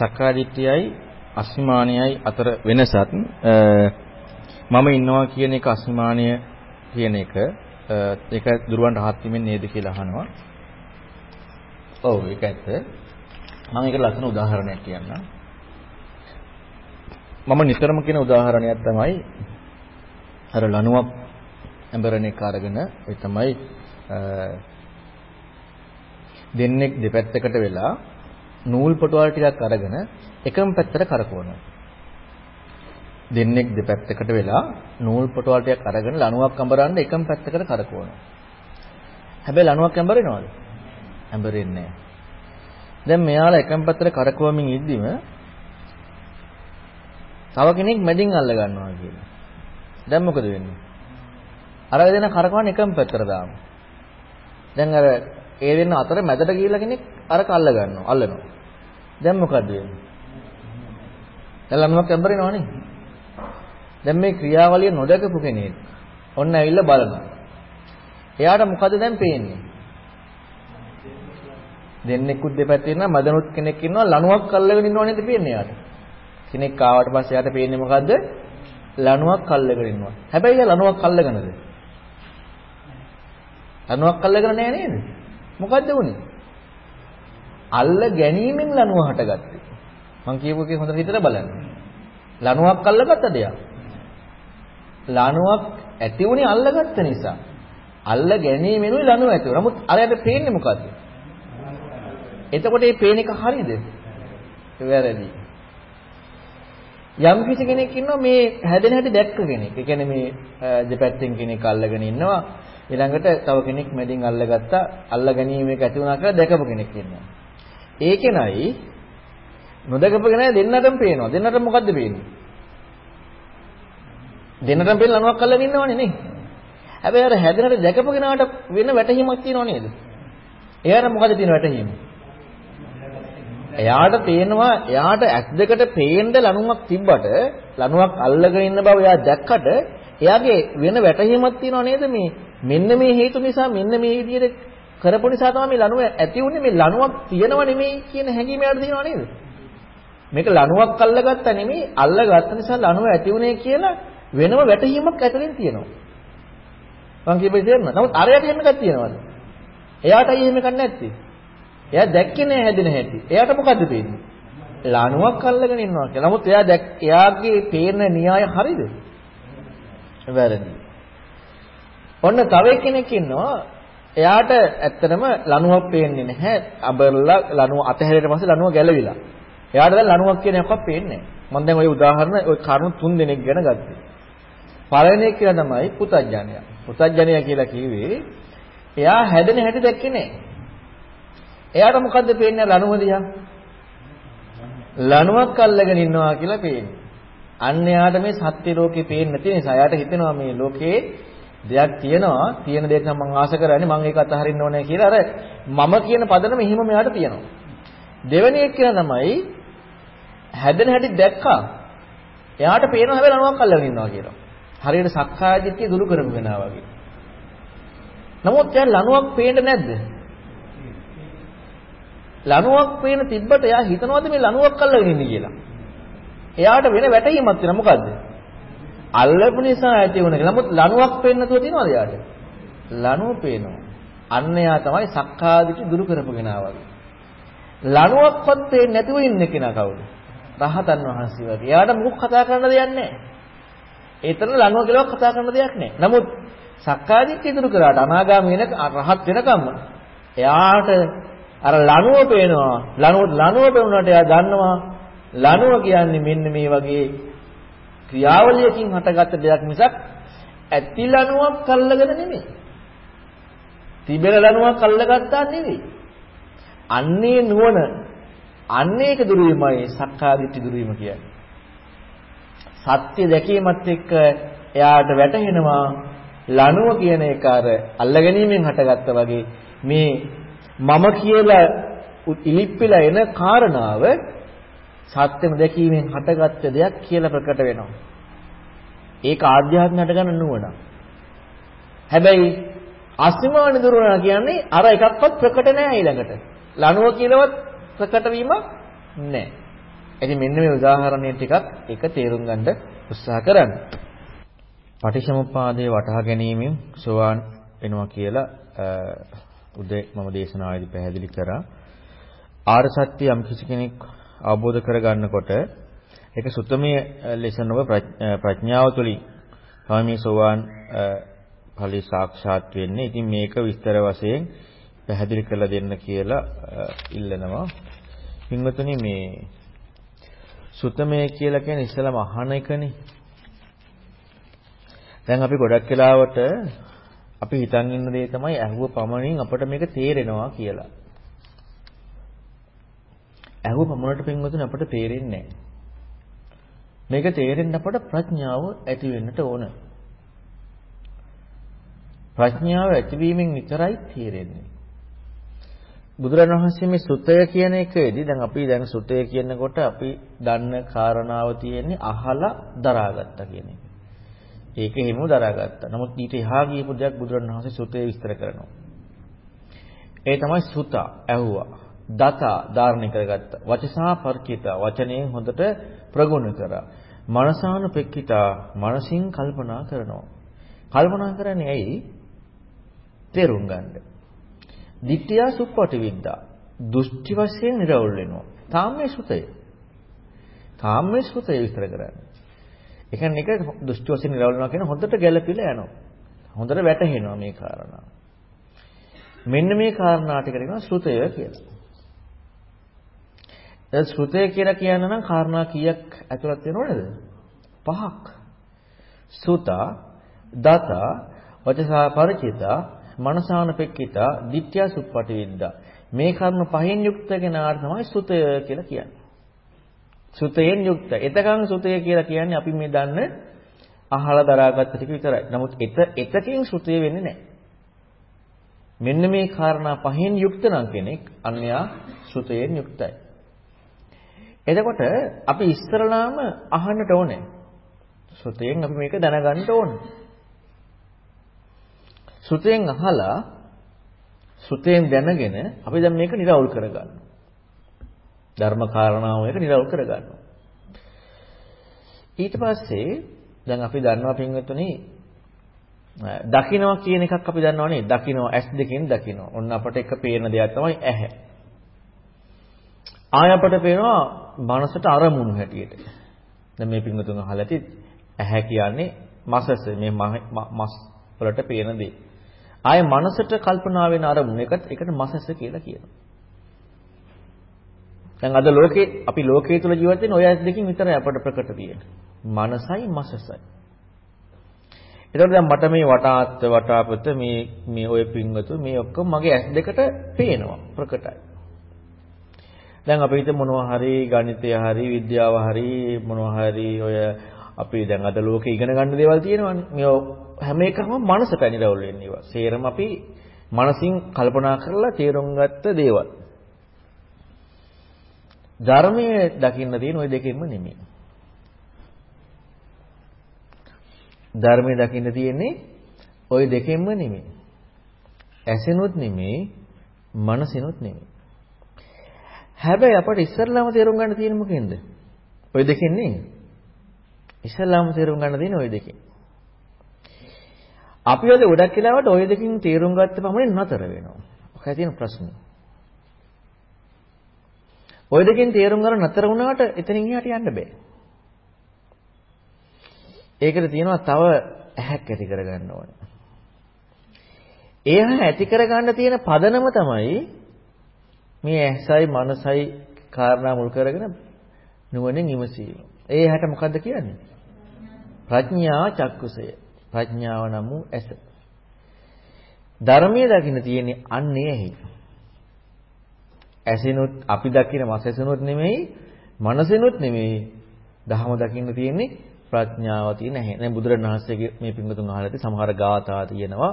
සක්කාදිට්ඨියයි අස්මිමානයයි අතර වෙනසත් මම ඉන්නවා කියන එක අස්මිමානය කියන එක ඒක දුරවන් රහත් වීමෙන් නේද කියලා අහනවා. ඔව් ඒක ඇත්ත. මම ඒකට ලස්සන උදාහරණයක් කියන්නම්. මම නිතරම කියන උදාහරණයක් තමයි අර ලණුවක් ඇඹරණ එක අරගෙන ඒ තමයි දෙන්නෙක් දෙපැත්තකට වෙලා නූල් පොටවල් ටිකක් අරගෙන එකම පැත්තට කරකවනවා. දෙන්නෙක් දෙපැත්තකට වෙලා නූල් පොටවල් ටිකක් අරගෙන ලණුවක් අඹරන්න එකම පැත්තකට කරකවනවා. හැබැයි ලණුවක් ඇඹරෙනවද? ඇඹරෙන්නේ නැහැ. දැන් මෙයාලා එකම පැත්තට කරකවමින් ඉද්දිම තව කෙනෙක් මැදින් අල්ල ගන්නවා කියලා. දැන් මොකද වෙන්නේ? අර දෙන කරකවන එකම පැත්තට දාමු. දැන් අර ඒ දෙන්න අතර මැදට ගිහිල්ලා කෙනෙක් අරක අල්ල ගන්නවා අල්ලනවා. දැන් මොකද වෙන්නේ? දැන් ළමයක් ඇඹරෙනවනේ. දැන් මේ ක්‍රියාවලිය නොදකපු කෙනෙක් ඔන්න ඇවිල්ලා බලනවා. එයාට මොකද දැන් පේන්නේ? දෙන්නෙකුත් දෙපැත්තේ ඉන්නවා මදනුත් කෙනෙක් ඉන්නවා ලණුවක් අල්ලගෙන ඉන්නව නේද පේන්නේ එයාට. කෙනෙක් ආවට පස්සේ එයාට පේන්නේ මොකද්ද? ලණුවක් අල්ලගෙන ඉන්නවා. හැබැයි එයා ලණුවක් අල්ලගෙනද? ලණුවක් අල්ලගෙන නෑ නේද? මොකද්ද වුනේ? අල්ල ගැනීමෙන් ලණුව හටගත්තේ. මං කියපු එකේ හොඳට හිතලා බලන්න. ලණුවක් අල්ලගත්ත දෙයක්. ලණුවක් ඇති වුණේ අල්ලගත්ත නිසා. අල්ල ගැනීමෙනුයි ලණුව ඇති වුණා. නමුත් අරයට පේන්නේ මොකද්ද? එතකොට මේ පේන එක හරියද? වැරදි. යම් කිසි කෙනෙක් ඉන්නවා මේ හැදෙන හැටි දැක්ක කෙනෙක්. ඒ කියන්නේ මේ දෙපැත්තෙන් කෙනෙක් අල්ලගෙන ඉන්නවා. ඊළඟට තව කෙනෙක් මැදින් අල්ලගත්තා. අල්ල ගැනීම එක ඇති වුණා කියලා දැකපු කෙනෙක් ඉන්නවා. ඒකෙනයි නොදකපු කෙනා දෙන්නටම පේනවා. දෙන්නටම මොකද්ද පේන්නේ? දෙන්නටම පේන ලණුවක් අල්ලගෙන ඉන්නවනේ නේ. හැබැයි අර හැදෙනට දැකපු කෙනාට වෙන වැටහීමක් තියෙනව නේද? එයාට මොකද තියෙන වැටහීම? එයාට පේනවා එයාට ඇස් දෙකට පේන්න ලණුවක් තිබ්බට ලණුවක් අල්ලගෙන ඉන්න බව එයා දැක්කට එයාගේ වෙන වැටහීමක් තියෙනව නේද මේ මෙන්න මේ හේතු නිසා මෙන්න මේ විදිහට කරපු නිසා තමයි මේ ලණුව ඇති වුනේ මේ ලණුවක් තියෙනව නෙමෙයි කියන හැඟීම එයාට තියෙනව නේද මේක ලණුවක් අල්ලගත්ත නෙමෙයි අල්ලගත්ත නිසා ලණුව ඇති වුනේ කියලා වෙනම වැටහීමක් ඇතුලෙන් තියෙනවා මං කියපේ තේරෙනවද නමුත් අරයට එහෙම එකක් තියෙනවද එයාටයි එහෙම එකක් නැත්තේ එයා දැක්කේ නෑ හැදෙන හැටි. එයාට මොකද්ද පේන්නේ? ලණුවක් අල්ලගෙන ඉන්නවා කියලා. නමුත් එයා දැක් එයාගේ පේන න්‍යාය හරිද? වැරදි. ඔන්න තව කෙනෙක් ඉන්නවා එයාට ඇත්තටම ලණුවක් පේන්නේ නැහැ. අබර්ලා ලණුව අතහැරියට පස්සේ ලණුව ගැලවිලා. එයාට දැන් ලණුවක් කියන එකක් පේන්නේ නැහැ. මම දැන් ওই උදාහරණ ওই කරුණු තුන් දෙනෙක් ගැන ගත්තා. පළවෙනි එක කියලා තමයි පුතඥය. පුතඥය කියලා කිව්වේ එයා හැදෙන හැටි දැක්කේ නැහැ. එයාට මොකද්ද පේන්නේ ලණුව දිහා? ලණුවක් අල්ලගෙන ඉන්නවා කියලා පේන්නේ. අන්න එයාට මේ සත්‍ය ලෝකේ පේන්නේ නැති නිසා එයාට හිතෙනවා මේ ලෝකේ දෙයක් තියෙනවා තියෙන දෙයක් නම් මම ආස කරන්නේ මම ඒක අතහරින්න ඕනේ කියලා අර මම කියන පදනම එහෙම මෙයාට තියෙනවා. දෙවෙනි එක කියන තමයි හැදෙන හැටි දැක්කා. එයාට පේනවා හැබැයි ලණුවක් අල්ලගෙන ඉන්නවා කියලා. හරියට සක්කාය දිට්ඨිය දුරු කරපු කෙනා වගේ. නමුත් එයා ලණුවක් පේන්නේ නැද්ද? ලණුවක් පේන තිබ්බට එයා හිතනවාද මේ ලණුවක් අල්ලගෙන ඉන්නේ කියලා. එයාට වෙන වැටහීමක් තියෙනවා මොකද්ද? අල්ලපු නිසා ඇති වුණ එක. නමුත් ලණුවක් පේන්න නැතුව තියනවාද එයාට? ලණුව පේනවා. අන්න එයා තමයි සක්කාදිටි දුරු කරපු කෙනා වගේ. ලණුවක්වත් පේන්නේ නැතුව ඉන්න කෙනා කවුද? රහතන් වහන්සේ වගේ. එයාට මුකුත් කතා කරන්න දෙයක් නැහැ. ඒතර ලණුව කියලා කතා කරන්න දෙයක් නැහැ. නමුත් සක්කාදිට්ඨිය ඉදිරි කරාට අනාගාමී වෙන රහත් වෙනකම්ම එයාට අර ලණුව පේනවා. ලණුව ලණුව පෙනුනට එයා දන්නවා ලණුව කියන්නේ මෙන්න මේ වගේ ක්‍රියාවලියකින් හටගත්ත දෙයක් මිසක් ඇති ලණුවක් අල්ලගෙන නෙමෙයි. තිබෙන ලණුවක් අල්ලගත්තා නෙමෙයි. අන්නේ නුවණ අන්නේක දුරු වීමයි සක්කාදිට්ඨි දුරු වීම කියන්නේ. සත්‍ය දැකීමත් එක්ක එයාට වැටහෙනවා ලණුව කියන එක අර අල්ලගැනීමෙන් හටගත්තා වගේ මේ මම කියලා ඉලිප්පිලා එන කාරණාව සත්‍යම දැකීමෙන් හටගත්ත දෙයක් කියලා ප්‍රකට වෙනවා. ඒක ආධ්‍යාත්මයට ගන්න නුවණ. හැබැයි අසීමාන දුරුණා කියන්නේ අර එකක්වත් ප්‍රකට නෑ ඊළඟට. ලණුව කියලාවත් ප්‍රකට වීමක් නෑ. ඉතින් මෙන්න මේ උදාහරණය ටිකක් එක තේරුම් ගන්න උත්සාහ කරන්න. පටිච්චසමුප්පාදයේ වටහා ගැනීමෙන් සෝවාන් වෙනවා කියලා උදේ මම දේශනාවේදී පැහැදිලි කරා. ආර්ය සත්‍ය යම් කිසි කෙනෙක් අවබෝධ කරගන්නකොට ඒක සුත්තමයේ ලෙස නොව ප්‍රඥාව තුළින් තමයි මේ සෝවාන් ඵලී සාක්ෂාත් වෙන්නේ. ඉතින් මේක විස්තර වශයෙන් පැහැදිලි කරලා දෙන්න කියලා ඉල්ලනවා. පින්වතුනි මේ සුතමය කියලා කියන්නේ ඉස්සලම අහන එකනේ. දැන් අපි ගොඩක් වෙලාවට අපි හිතන් ඉන්න දේ තමයි ඇහුව පමණින් අපට මේක තේරෙනවා කියලා. ඇහුව පමණට පින්වතුනි අපට තේරෙන්නේ නැහැ. මේක තේරෙන්න අපට ප්‍රඥාව ඇති වෙන්නට ඕන. ප්‍රඥාව ඇතිවීමෙන් විතරයි තේරෙන්නේ. බුදුරණන් වහන්සේ මේ සුතය කියන එකේදී දැන් අපි දැන් සුතය කියනකොට අපි දන්න කාරණාව තියෙන්නේ අහලා දරාගත්තා කියන එක. ඒක හිමු දරාගත්තා. නමුත් ඊට එහා ගියපු දෙයක් බුදුරණන් වහන්සේ සුතය විස්තර කරනවා. ඒ තමයි සුතා ඇහුවා. දතා ධාරණය කරගත්තා. වචසා පරිචිතා වචනයෙන් හොඳට ප්‍රගුණ කරා. මනසානුපෙක්කිතා මනසින් කල්පනා කරනවා. කල්පනා කරන්නේ ඇයි? තේරුම් ගන්න. දිට්ඨියා සුප්පටි විද්දා. දෘෂ්ටි වශයෙන් නිරවුල් වෙනවා. තාම්මේ සුතය. තාම්මේ සුතය විස්තර කරන්නේ. ඒ කියන්නේ ඒක දෘෂ්ටි වශයෙන් නිරවුල් වෙනවා කියන හොඳට ගැළපිලා යනවා. හොඳට වැටහෙනවා මේ කාරණා. මෙන්න මේ කාරණා ටික කියනවා ශ්‍රුතය කියලා. දැන් ශ්‍රුතය කියලා කියන්න නම් කාරණා කීයක් ඇතුළත් වෙනවද? පහක්. සුතා, දතා, වචසා ಪರಿචිතා, මනසානපෙක්කිතා, ditthiya suppati විද්දා. මේ කර්ම පහෙන් යුක්ත කෙනාට තමයි සුතය කියලා කියන්නේ. සුතයෙන් යුක්ත. එතකන් සුතය කියලා කියන්නේ අපි මේ දන්න අහලා දරාගත්ත ටික විතරයි. නමුත් එත එතකින් සුතය වෙන්නේ නැහැ. මෙන්න මේ කාරණා පහෙන් යුක්ත නම් කෙනෙක් අන්‍යයා සුතයෙන් යුක්තයි. එතකොට අපි ඉස්සරලාම අහන්නට ඕනේ. සුතයෙන් අපි මේක දැනගන්න ඕනේ. සුතෙන් අහලා සුතෙන් දැනගෙන අපි දැන් මේක නිරවුල් කරගන්නවා. ධර්ම කාරණාව එක නිරවුල් කරගන්නවා. ඊට පස්සේ දැන් අපි දන්නවා පින්වත්තුනි දකින්නවා කියන එකක් අපි දන්නවනේ දකින්නවා ඇස් දෙකෙන් දකින්නවා. ඔන්න අපට එක පේන දෙයක් තමයි ඇහැ. ආය අපට පේනවා මනසට අරමුණු හැටියට. දැන් මේ පින්වතුන් අහලා ඇති ඇහැ කියන්නේ මසස මේ මස් වලට පේන දේ. ආයේ මනසට කල්පනා වෙන අරමුණ එකත් එකට මසස කියලා කියනවා. දැන් අද ලෝකේ අපි ලෝකයේ තුල ජීවත් වෙන ඔය ඇස් දෙකකින් විතරයි අපට ප්‍රකට තියෙන්නේ. මනසයි මසසයි. එතකොට දැන් මට මේ වටාත් වටාපත මේ මේ ඔය පින්වතු මේ ඔක්කොම මගේ ඇස් දෙකට පේනවා ප්‍රකටයි. දැන් අපි හිත මොනවා හරි ගණිතය හරි විද්‍යාව හරි මොනවා හරි ඔය අපි දැන් අද ලෝකේ ඉගෙන ගන්න දේවල් තියෙනවානේ. මේ හැම එකම මනසට නිරවුල් වෙන්නේ ඒවා. සේරම අපි මනසින් කල්පනා කරලා තේරුම් ගත්ත දේවල්. ධර්මයේ දකින්න තියෙන ওই දෙකෙන්ම නෙමෙයි. ධර්මයේ දකින්න තියෙන්නේ ওই දෙකෙන්ම නෙමෙයි. ඇසෙනුත් නෙමෙයි, මනසෙනුත් නෙමෙයි. හැබැයි අපට ඉස්සරලාම තේරුම් ගන්න තියෙන්නේ මොකෙන්ද? ওই දෙකෙන් නේ. ඉස්සරලාම තේරුම් ගන්න තියෙන්නේ ওই දෙකෙන්. අපි වල ගොඩක් වෙලාවට ওই දෙකින් තේරුම් ගත්ත පමණින් නතර වෙනවා. ඔකයි තියෙන ප්‍රශ්නේ. ওই දෙකෙන් තේරුම් ගන්න නතර වුණාට එතනින් එහාට යන්න බෑ. ඒකට තියෙනවා තව ඇහැක් ඇති කරගන්න ඕනේ. ඒ ඇති කරගන්න තියෙන පදනම තමයි මේ ඇසයි මනසයි කාරණා මුල් කරගෙන නුවණින් ඉමසීම. ඒ ඇහැට මොකද්ද කියන්නේ? ප්‍රඥා චක්කුසය. ප්‍රඥාව නම් වූ ඇස. ධර්මයේ දකින්න තියෙන්නේ අන්නේ ඇහි. ඇසිනුත් අපි දකින මසසිනුත් නෙමෙයි, මනසිනුත් නෙමෙයි. දහම දකින්න තියෙන්නේ ප්‍රඥාව තියෙන ඇහි. දැන් බුදුරණවහන්සේගේ මේ පින්වතුන් අහලා ඇති සමහර ගාථා තියෙනවා.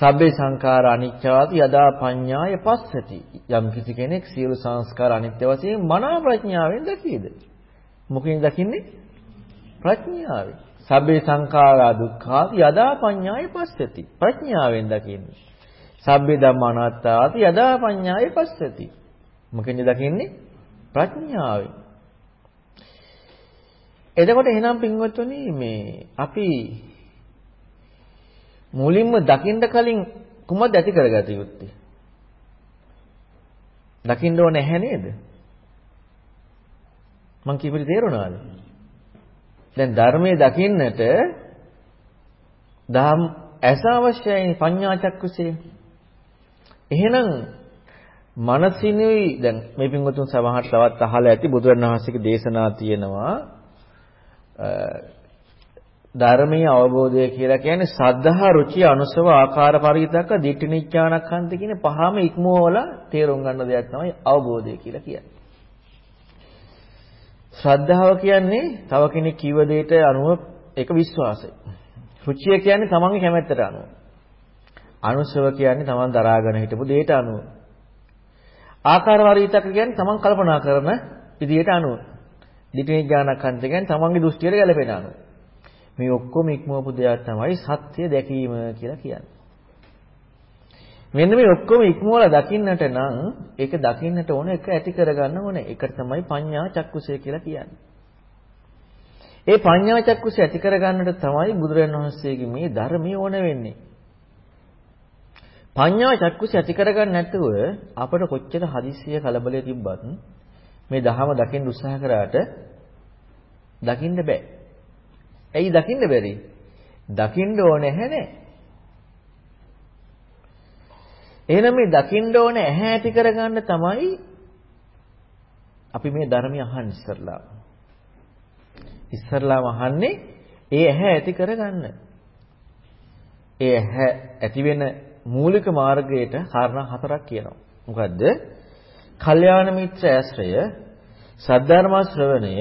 සබ්බේ සංඛාර අනිච්චාති යදා පඤ්ඤාය පස්සති. යම් කිසි කෙනෙක් සියලු සංස්කාර අනිත්‍ය වශයෙන් මනා ප්‍රඥාවෙන් දකීද? මොකෙන් දකින්නේ? ප්‍රඥාවෙන්. සබ්බේ සංඛාරා දුක්ඛාති යදා පඤ්ඤාය පස්සති. ප්‍රඥාවෙන් දකින්නේ. සබ්බේ ධම්මානාත්තාති යදා පඤ්ඤාය පස්සති. මොකෙන්ද දකින්නේ? ප්‍රඥාවෙන්. එතකොට එහෙනම් පින්වත්තුනි මේ අපි මුලින්ම දකින්න කලින් කුමක්ද ඇති කරගත යුත්තේ? දකින්න ඕනේ නැහැ නේද? මං කියපිට තේරුණාද? දැන් ධර්මයේ දකින්නට දහම් ඇස අවශ්‍යයි පඤ්ඤා චක්කුසේ. එහෙනම් මනසිනුයි දැන් මේ පින්වතුන් සමහර තවත් අහලා ඇති බුදුරණවහන්සේගේ දේශනා තියෙනවා ධර්මීය අවබෝධය කියලා කියන්නේ සද්ධා රුචි අනුසව ආකාර පරිවිතක දිට්ඨි නිඥානක්ඛන්ත කියන පහම ඉක්මවල තේරුම් ගන්න දෙයක් තමයි අවබෝධය කියලා කියන්නේ. ශ්‍රද්ධාව කියන්නේ තව කෙනෙක් කිව්ව දෙයට අනුව ඒක විශ්වාසය. රුචිය කියන්නේ තමන්ගේ කැමැත්තට අනුව. අනුසව කියන්නේ තමන් දරාගෙන හිටපු දෙයට අනුව. ආකාර වරිතක කියන්නේ තමන් කල්පනා කරන විදියට අනුව. දිටේ ඥානකන්ත කියන්නේ තමන්ගේ දෘෂ්ටියට ගැලපෙන අනුව. මේ ඔක්කොම ඉක්මවපු දෙයක් තමයි සත්‍ය දැකීම කියලා කියන්නේ. මෙන්න මේ ඔක්කොම ඉක්මවලා දකින්නට නම් ඒක දකින්නට ඕන එක ඇති කරගන්න ඕනේ. ඒකට තමයි පඤ්ඤා චක්කුසය කියලා කියන්නේ. ඒ පඤ්ඤා චක්කුසය ඇති කරගන්නට තමයි බුදුරජාණන් වහන්සේගේ මේ ධර්මය ඕන වෙන්නේ. පඤ්ඤා චක්කුසය ඇති කරගන්න නැතුව අපට කොච්චර හදිස්සිය කලබලය තිබ්බත් මේ ධහම දකින්න උත්සාහ කරාට දකින්න බෑ. ඇයි දකින්න බැරි? දකින්න ඕනේ නැහැ එහෙනම් මේ දකින්න ඕනේ ඇහැ ඇති කරගන්න තමයි අපි මේ ධර්මය අහන්න ඉස්සරලා. ඉස්සරලාම අහන්නේ ඒ ඇහැ ඇති කරගන්න. ඒ ඇහැ ඇති වෙන මූලික මාර්ගයට කාරණා හතරක් කියනවා. මොකද්ද? කල්යාණ මිත්‍ර ආශ්‍රය, සද්ධර්ම ශ්‍රවණය,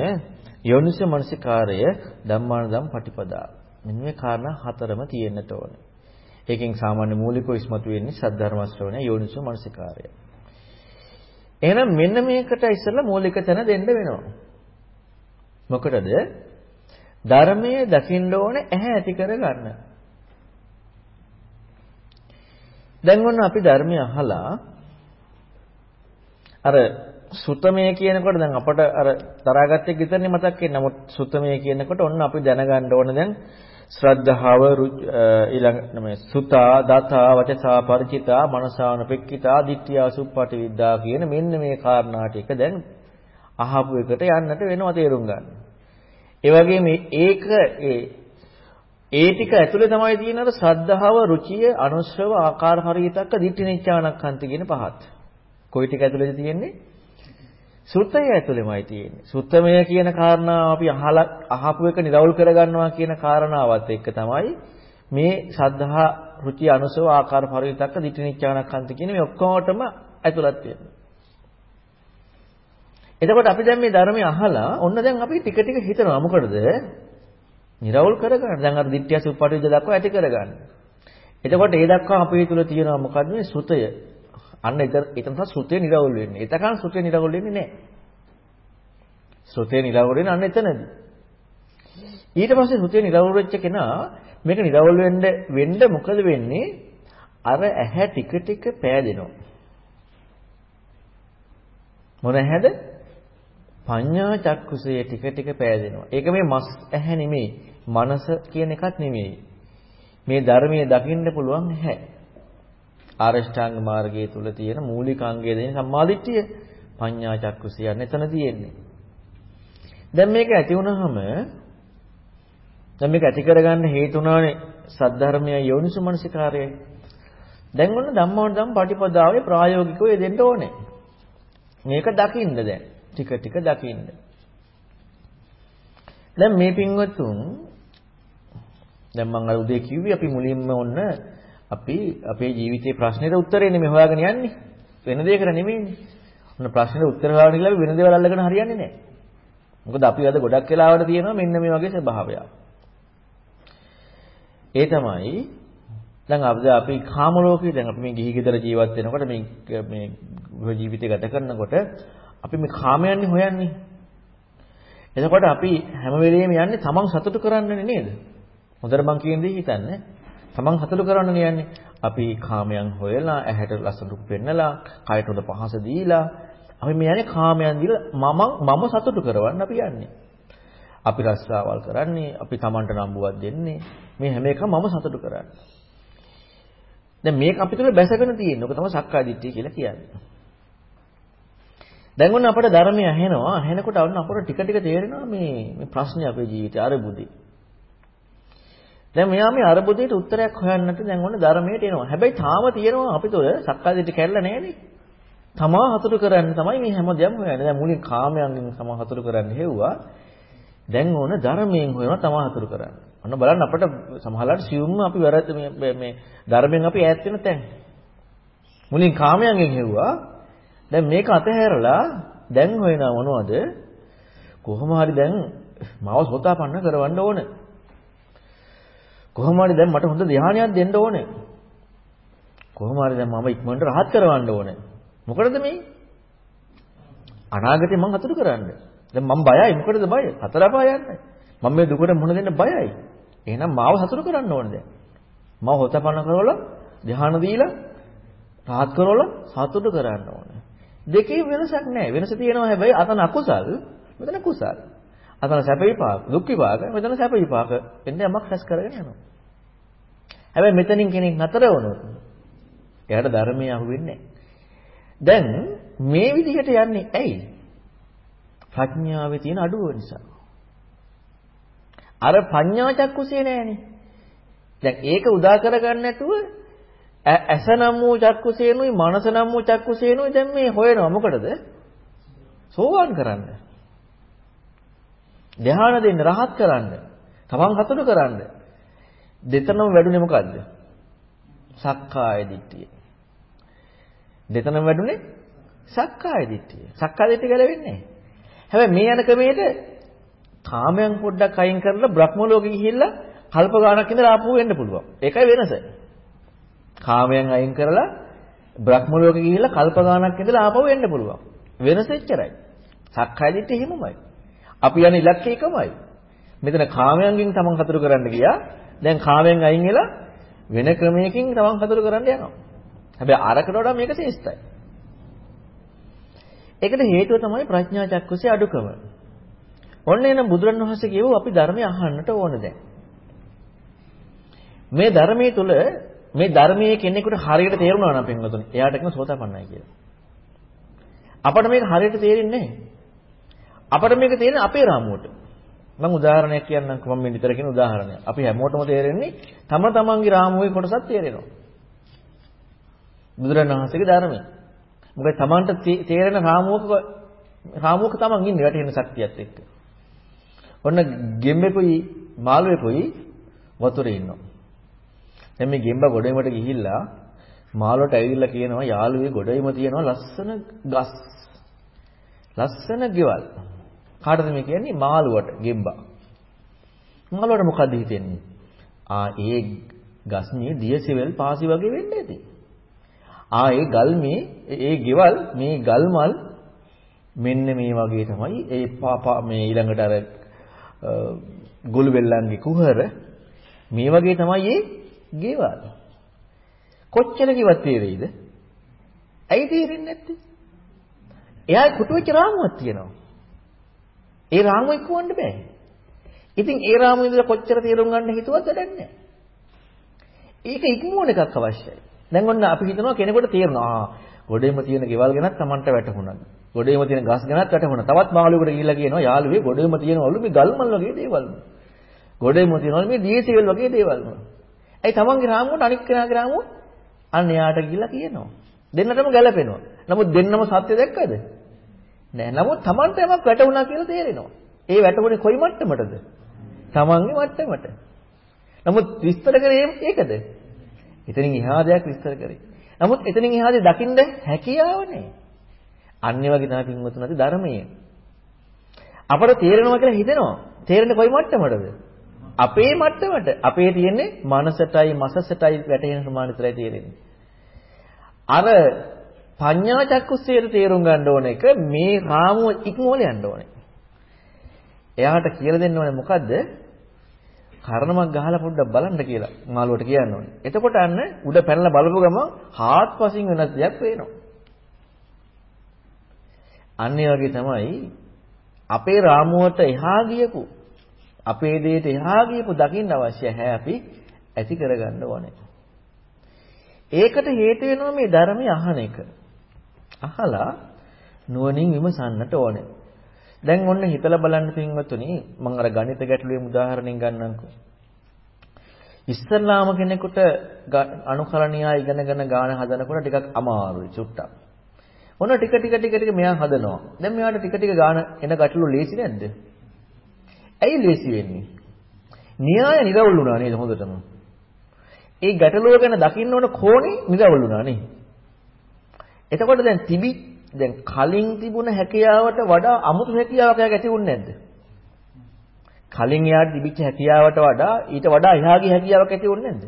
යෝනිස මනසිකාරය, ධම්මානුධම් පටිපදා. මෙන්න මේ කාරණා හතරම තියෙන්නට ඕනේ. ඒකෙන් සාමාන්‍ය මූලිකව ඉස්මතු වෙන්නේ සද්ධර්ම ශ්‍රවණය, යෝනිස මනසිකාරය. එහෙනම් මෙන්න මේකට ඉස්සෙල්ලා මූලික තැන දෙන්න වෙනවා. මොකටද? ධර්මයේ දකින්න ඕනේ ඇහැ ඇති කරගන්න. දැන් ඔන්න අපි ධර්මය අහලා අර සුතමය කියනකොට දැන් අපට අර තරාගත්තේ විතරනේ මතක් වෙන්නේ. නමුත් සුතමය කියනකොට ඔන්න අපි දැනගන්න ඕන දැන් ශ්‍රද්ධාව ඊළඟ මේ සුතා දතා වචසා ಪರಿචිතා මනසානපෙක්කිතා දිට්ඨියා සුප්පටි විද්දා කියන මෙන්න මේ කාරණා ටික දැන් අහපු එකට යන්නට වෙනවා තේරුම් ගන්න. ඒ වගේම ඒක ඒ ඒ ටික ඇතුලේ තමයි තියෙන අර ශ්‍රද්ධාව, රුචිය, අනුශ්‍රව, ආකාර හරියටක දිට්ඨි නිච්ඡානක්ඛන්ති කියන පහත්. කොයි ටික ඇතුලේද තියෙන්නේ? සුත්තය ඇතුලේමයි තියෙන්නේ. සුත්තමය කියන කාරණාව අපි අහලා අහපු එක නිරවුල් කරගන්නවා කියන කාරණාවත් එක්ක තමයි මේ ශ්‍රද්ධා, රුචි, අනුසව, ආකාර පරිවිතක්ක, දිට්ඨි නිච්ඡානක්ඛන්ත කියන මේ ඔක්කොමටම ඇතුළත් වෙනවා. එතකොට අපි දැන් මේ ධර්මය අහලා ඔන්න දැන් අපි ටික ටික හිතනවා මොකටද? නිරවුල් කරගන්න. දැන් අර දිට්ඨිය සුප්පටිවිද දක්වා ඇති කරගන්න. එතකොට ඒ දක්වා අපේ තුල තියෙනවා මොකද්ද මේ සුතය. අන්න එතන එතන තමයි සුතේ නිරවුල් වෙන්නේ. එතකන් සුතේ නිරවුල් වෙන්නේ නැහැ. සුතේ නිරවුල් වෙන්නේ අන්න එතනදී. ඊට පස්සේ සුතේ නිරවුල් වෙච්ච කෙනා මේක නිරවුල් වෙන්න වෙන්න මොකද වෙන්නේ? අර ඇහැ ටික ටික පෑදෙනවා. මොන ඇහැද? පඤ්ඤා චක්කුසේ ටික ටික පෑදෙනවා. ඒක මේ මස් ඇහැ නෙමෙයි. මනස කියන එකක් නෙමෙයි. මේ ධර්මයේ දකින්න පුළුවන් ඇහැ. ආරෂ්ඨාංග මාර්ගයේ තුල තියෙන මූලික අංගය දෙන සම්මාදිට්ඨිය පඤ්ඤා චක්කුසිය යන එතන තියෙන්නේ. දැන් මේක ඇති වුනහම දැන් මේක ඇති කරගන්න හේතුණානේ සද්ධර්මය යෝනිසමනසිකාරයයි. දැන් ඔන්න ධම්මවන ධම් පටිපදාවේ ප්‍රායෝගිකව යෙදෙන්න ඕනේ. මේක දකින්න දැන් ටික ටික දකින්න. දැන් මේ පින්වතුන් දැන් මම අර උදේ කිව්වේ අපි මුලින්ම ඔන්න අපි අපේ ජීවිතේ ප්‍රශ්නෙට උත්තරේ නෙමෙයි හොයාගෙන යන්නේ. වෙන දෙයකට නෙමෙයිනේ. ඔන්න ප්‍රශ්නෙට උත්තර හොයාගෙන ඉල්ලලා වෙන දේවල් අල්ලගෙන හරියන්නේ නැහැ. මොකද අපි අද ගොඩක් වෙලාවට තියෙනවා මෙන්න මේ වගේ ස්වභාවයක්. ඒ තමයි දැන් අපි අපි කාම ලෝකේ දැන් අපි මේ ගිහි ගෙදර ජීවත් වෙනකොට මේ මේ ජීවිතය ගත කරනකොට අපි මේ කාමයන්නේ හොයන්නේ. එතකොට අපි හැම වෙලෙම යන්නේ තමන් සතුටු කරන්නනේ නේද? හොඳට මං කියන දේ හිතන්න. තමන් සතුටු කරන්න යන්නේ. අපි කාමයන් හොයලා ඇහැට ලස්සන රූප පෙන්නලා, කයට හොඳ පහස දීලා අපි මේ යන්නේ කාමයන් දීලා මම මම සතුටු කරවන්න අපි යන්නේ. අපි රස්සාවල් කරන්නේ, අපි Tamanට නම්බුවක් දෙන්නේ. මේ හැම එකම මම සතුටු කරන්නේ. දැන් මේක අපි තුල බැසගෙන තියෙන. ඔක තමයි සක්කාය දිට්ඨිය කියලා කියන්නේ. දැන් ඔන්න අපට ධර්මය ඇහෙනවා. ඇහෙනකොට ඔන්න අපට ටික ටික තේරෙනවා මේ මේ ප්‍රශ්නේ අපේ ජීවිතේ අරබුදේ. දැන් මෙයා මේ අරබුදේට උත්තරයක් හොයන්නට දැන් ඔන්න ධර්මයට එනවා. හැබැයි තාම තියෙනවා අපි තුල සක්කාය දිට්ඨිය කැඩලා නැහැනේ. තමා හතුරු කරන්නේ තමයි මේ හැමදේම හොයන්නේ. දැන් මුලින් කාමයන්ගෙන් තමා හතුරු කරන්න හෙව්වා. දැන් ඕන ධර්මයෙන් හොයනවා තමා හතුරු කරන්නේ. අන්න බලන්න අපිට සමහරවිට සියුම්ම අපි වැරද්ද මේ මේ ධර්මයෙන් අපි ඈත් වෙන තැන්. මුලින් කාමයන්ගෙන් හෙව්වා. දැන් මේක අතහැරලා දැන් හොයනවා මොනවද? කොහොම හරි දැන් මාව සෝතාපන්න කරවන්න ඕනේ. කොහොම හරි දැන් මට හොඳ ධානයක් දෙන්න ඕනේ. කොහොම හරි දැන් මම ඉක්මනට rahat කරවන්න ඕනේ. මොකටද මේ? අනාගතේ මං අතුරු කරන්නේ. දැන් මම බයයි. මොකටද බය? හතර පහ යන්නේ. මම මේ දුකට මුහුණ දෙන්න බයයි. එහෙනම් මාව සතුටු කරන්න ඕනේ දැන්. මාව හොතපන්න කරවලා ධ්‍යාන දීලා රාහත් කරවලා සතුටු කරන්න ඕනේ. දෙකේ වෙනසක් නැහැ. වෙනස තියෙනවා හැබැයි අතන අකුසල්, මෙතන කුසල්. අතන සැප විපාක, දුක් විපාක, මෙතන සැප විපාක. එන්නේ යමක් රැස් කරගෙන යනවා. හැබැයි මෙතනින් කෙනෙක් නතර වුණොත් එයාට ධර්මය අහුවෙන්නේ නැහැ. දැන් මේ විදිහට යන්නේ ඇයි? ප්‍රඥාවේ තියෙන අඩුව නිසා. අර පඤ්ඤා චක්කුසේ නෑනේ. දැන් ඒක උදා කරගන්න නැතුව ඇස නම් වූ චක්කුසේනුයි මනස නම් වූ චක්කුසේනුයි දැන් මේ හොයනවා මොකටද? සෝවාන් කරන්න. ධ්‍යාන දෙන්න රහත් කරන්න. තමන් හතුරු කරන්න. දෙතනම වැඩුණේ මොකද්ද? සක්කාය දිට්ඨිය. දෙතනම වැඩුණේ සක්කාය දිට්ඨිය. සක්කාය දිට්ඨිය ගැලවෙන්නේ නැහැ. හැබැයි මේ යන ක්‍රමයේද කාමයන් පොඩ්ඩක් අයින් කරලා බ්‍රහ්ම ලෝකෙ ගිහිල්ලා කල්ප ගානක් ඉඳලා ආපහු වෙන්න පුළුවන්. ඒකයි වෙනස. කාමයන් අයින් කරලා බ්‍රහ්ම ලෝකෙ ගිහිල්ලා කල්ප ගානක් ඉඳලා ආපහු වෙන්න පුළුවන්. වෙනස එච්චරයි. සක්කාය දිට්ඨිය එහෙමමයි. අපි යන ඉලක්කය එකමයි. මෙතන කාමයන්ගෙන් තමන් හතුරු කරන්න ගියා. දැන් කාමයන් අයින් වෙලා වෙන ක්‍රමයකින් තමන් හතුරු කරන්න යනවා. හැබැයි අරකට වඩා මේක ශ්‍රේෂ්ඨයි. ඒකට හේතුව තමයි ප්‍රඥා චක්කුසේ අඩුකම. ඔන්න එනම් බුදුරණවහන්සේ කියව අපි ධර්මය අහන්නට ඕන දැන්. මේ ධර්මයේ තුල මේ ධර්මයේ කෙනෙකුට හරියට තේරුණා නම් පින්වතුනි එයාට කියන සෝතාපන්නයි කියලා. අපට මේක හරියට තේරෙන්නේ නැහැ. අපට මේක තේරෙන්නේ අපේ රාමුවට. මම උදාහරණයක් කියන්නම් මම මේ විතර කියන උදාහරණයක්. අපි හැමෝටම තේරෙන්නේ තම තමන්ගේ රාමුවේ කොටසක් තේරෙනවා. බුදුරණවහන්සේගේ ධර්මයේ මොකද Tamanට තේරෙන රාමුවක රාමුවක Taman ඉන්නේ වැටෙන ශක්තියත් එක්ක. ඔන්න ගෙම්බෙකුයි මාළුවෙකුයි වතුරේ ඉන්නවා. දැන් මේ ගෙම්බ ගොඩේමට ගිහිල්ලා මාළුවට ඇවිල්ලා කියනවා යාළුවේ ගොඩේම තියෙනවා ලස්සන ගස්. ලස්සන ගෙවල්. කාටද මේ කියන්නේ මාළුවට ගෙම්බා. මාළුවට මොකද හිතෙන්නේ? ආ ඒ ගස් මේ දියසෙවල් පාසි වගේ වෙන්න ඇති. ආ ඒ ගල් මේ ඒ ගෙවල් මේ ගල් මල් මෙන්න මේ වගේ තමයි ඒ මේ ඊළඟට අර ගොළු වෙල්ලන්ගේ කුහර මේ වගේ තමයි ඒ ගෙවල්. කොච්චර කිව්වත් තේරෙයිද? ඇයි තේරෙන්නේ නැත්තේ? එයා කුටුවෙච්ච රාමුවක් තියෙනවා. ඒ රාමුව ඉක්වන්න බෑ. ඉතින් ඒ රාමුව ඉඳලා කොච්චර තේරුම් ගන්න හිතුවත් වැඩක් නැහැ. ඒක ඉක්මවන එකක් අවශ්‍යයි. දැන් ඔන්න අපි හිතනවා කෙනෙකුට තේරෙනවා ආ ගොඩේම තියෙන ගෙවල් ගැනත් Tamanට වැටහුණා. ගොඩේම තියෙන ගස් ගැනත් වැටහුණා. තවත් මාළුවෙකුට ගිහිල්ලා කියනවා යාළුවේ ගොඩේම තියෙනවලු මේ ගල්මල් වගේ දේවල්. ගොඩේම තියෙනවලු මේ දීසෙවල් වගේ දේවල්. ඇයි Tamanගේ රාමුවට අනික් කෙනාගේ රාමුව අන්න එයාට ගිහිල්ලා කියනවා. දෙන්නටම ගැලපෙනවා. නමුත් දෙන්නම සත්‍ය දැක්කද? නෑ. නමුත් Tamanට යමක් වැටුණා කියලා තේරෙනවා. ඒ වැටුනේ කොයි මට්ටමටද? Tamanගේ මට්ටමට. නමුත් විස්තර කරේ ඒකද? එතනින් එහා දෙයක් විස්තර කරේ. නමුත් එතනින් එහාදී දකින්න හැකියාව නැහැ. අන්නේ වගේ තමයි පින්වතුනි ධර්මයේ. අපට තේරෙනවා කියලා හිතෙනවා. තේරෙන්නේ කොයි මට්ටමටද? අපේ මට්ටමට. අපේ තියෙන්නේ මනසටයි මසසටයි වැටෙන ප්‍රමාණය විතරයි තේරෙන්නේ. අර පඤ්ඤා චක්කුස්සේට තේරුම් ගන්න ඕන එක මේ රාමුව ඉක්මවල යන්න ඕනේ. එයාට කියලා දෙන්න ඕනේ මොකද්ද? කරණමක් ගහලා පොඩ්ඩක් බලන්න කියලා මාළුවට කියන්න ඕනේ. එතකොට අන්න උඩ පැනලා බලපු ගම හාත්පසින් වෙනස් දෙයක් පේනවා. අන්න වගේ තමයි අපේ රාමුවට එහා ගියපු අපේ දෙයට එහා ගියපු දකින්න අවශ්‍ය හැ අපි ඇති කරගන්න ඕනේ. ඒකට හේතු වෙනවා මේ ධර්මය අහන එක. අහලා නුවණින් විමසන්නට ඕනේ. දැන් ඔන්න හිතලා බලන්න පින්වතුනි මම අර ගණිත ගැටලුවේ උදාහරණයක් ගන්නම්කෝ. ඉස්ලාම කෙනෙකුට අනුකරණීය ඉගෙනගෙන ගාන හදනකොට ටිකක් අමාරුයි චුට්ටක්. ඔන්න ටික ටික ටික ටික මෙයා හදනවා. දැන් මෙයාට ටික ටික ගාන එන ගැටලු ලේසි නැද්ද? ඇයි ලේසි වෙන්නේ? න්‍යාය නිරවුල් වුණා නේද හොඳටම? ඒ ගැටලුව ගැන දකින්න ඕන කෝණේ නිරවුල් වුණා නේ. එතකොට දැන් තිබි දැන් කලින් තිබුණ හැකියාවට වඩා අමුතු හැකියාවක් ඇති වුණේ නැද්ද? කලින් එයාට තිබිච්ච හැකියාවට වඩා ඊට වඩා එහාගේ හැකියාවක් ඇති වුණේ නැද්ද?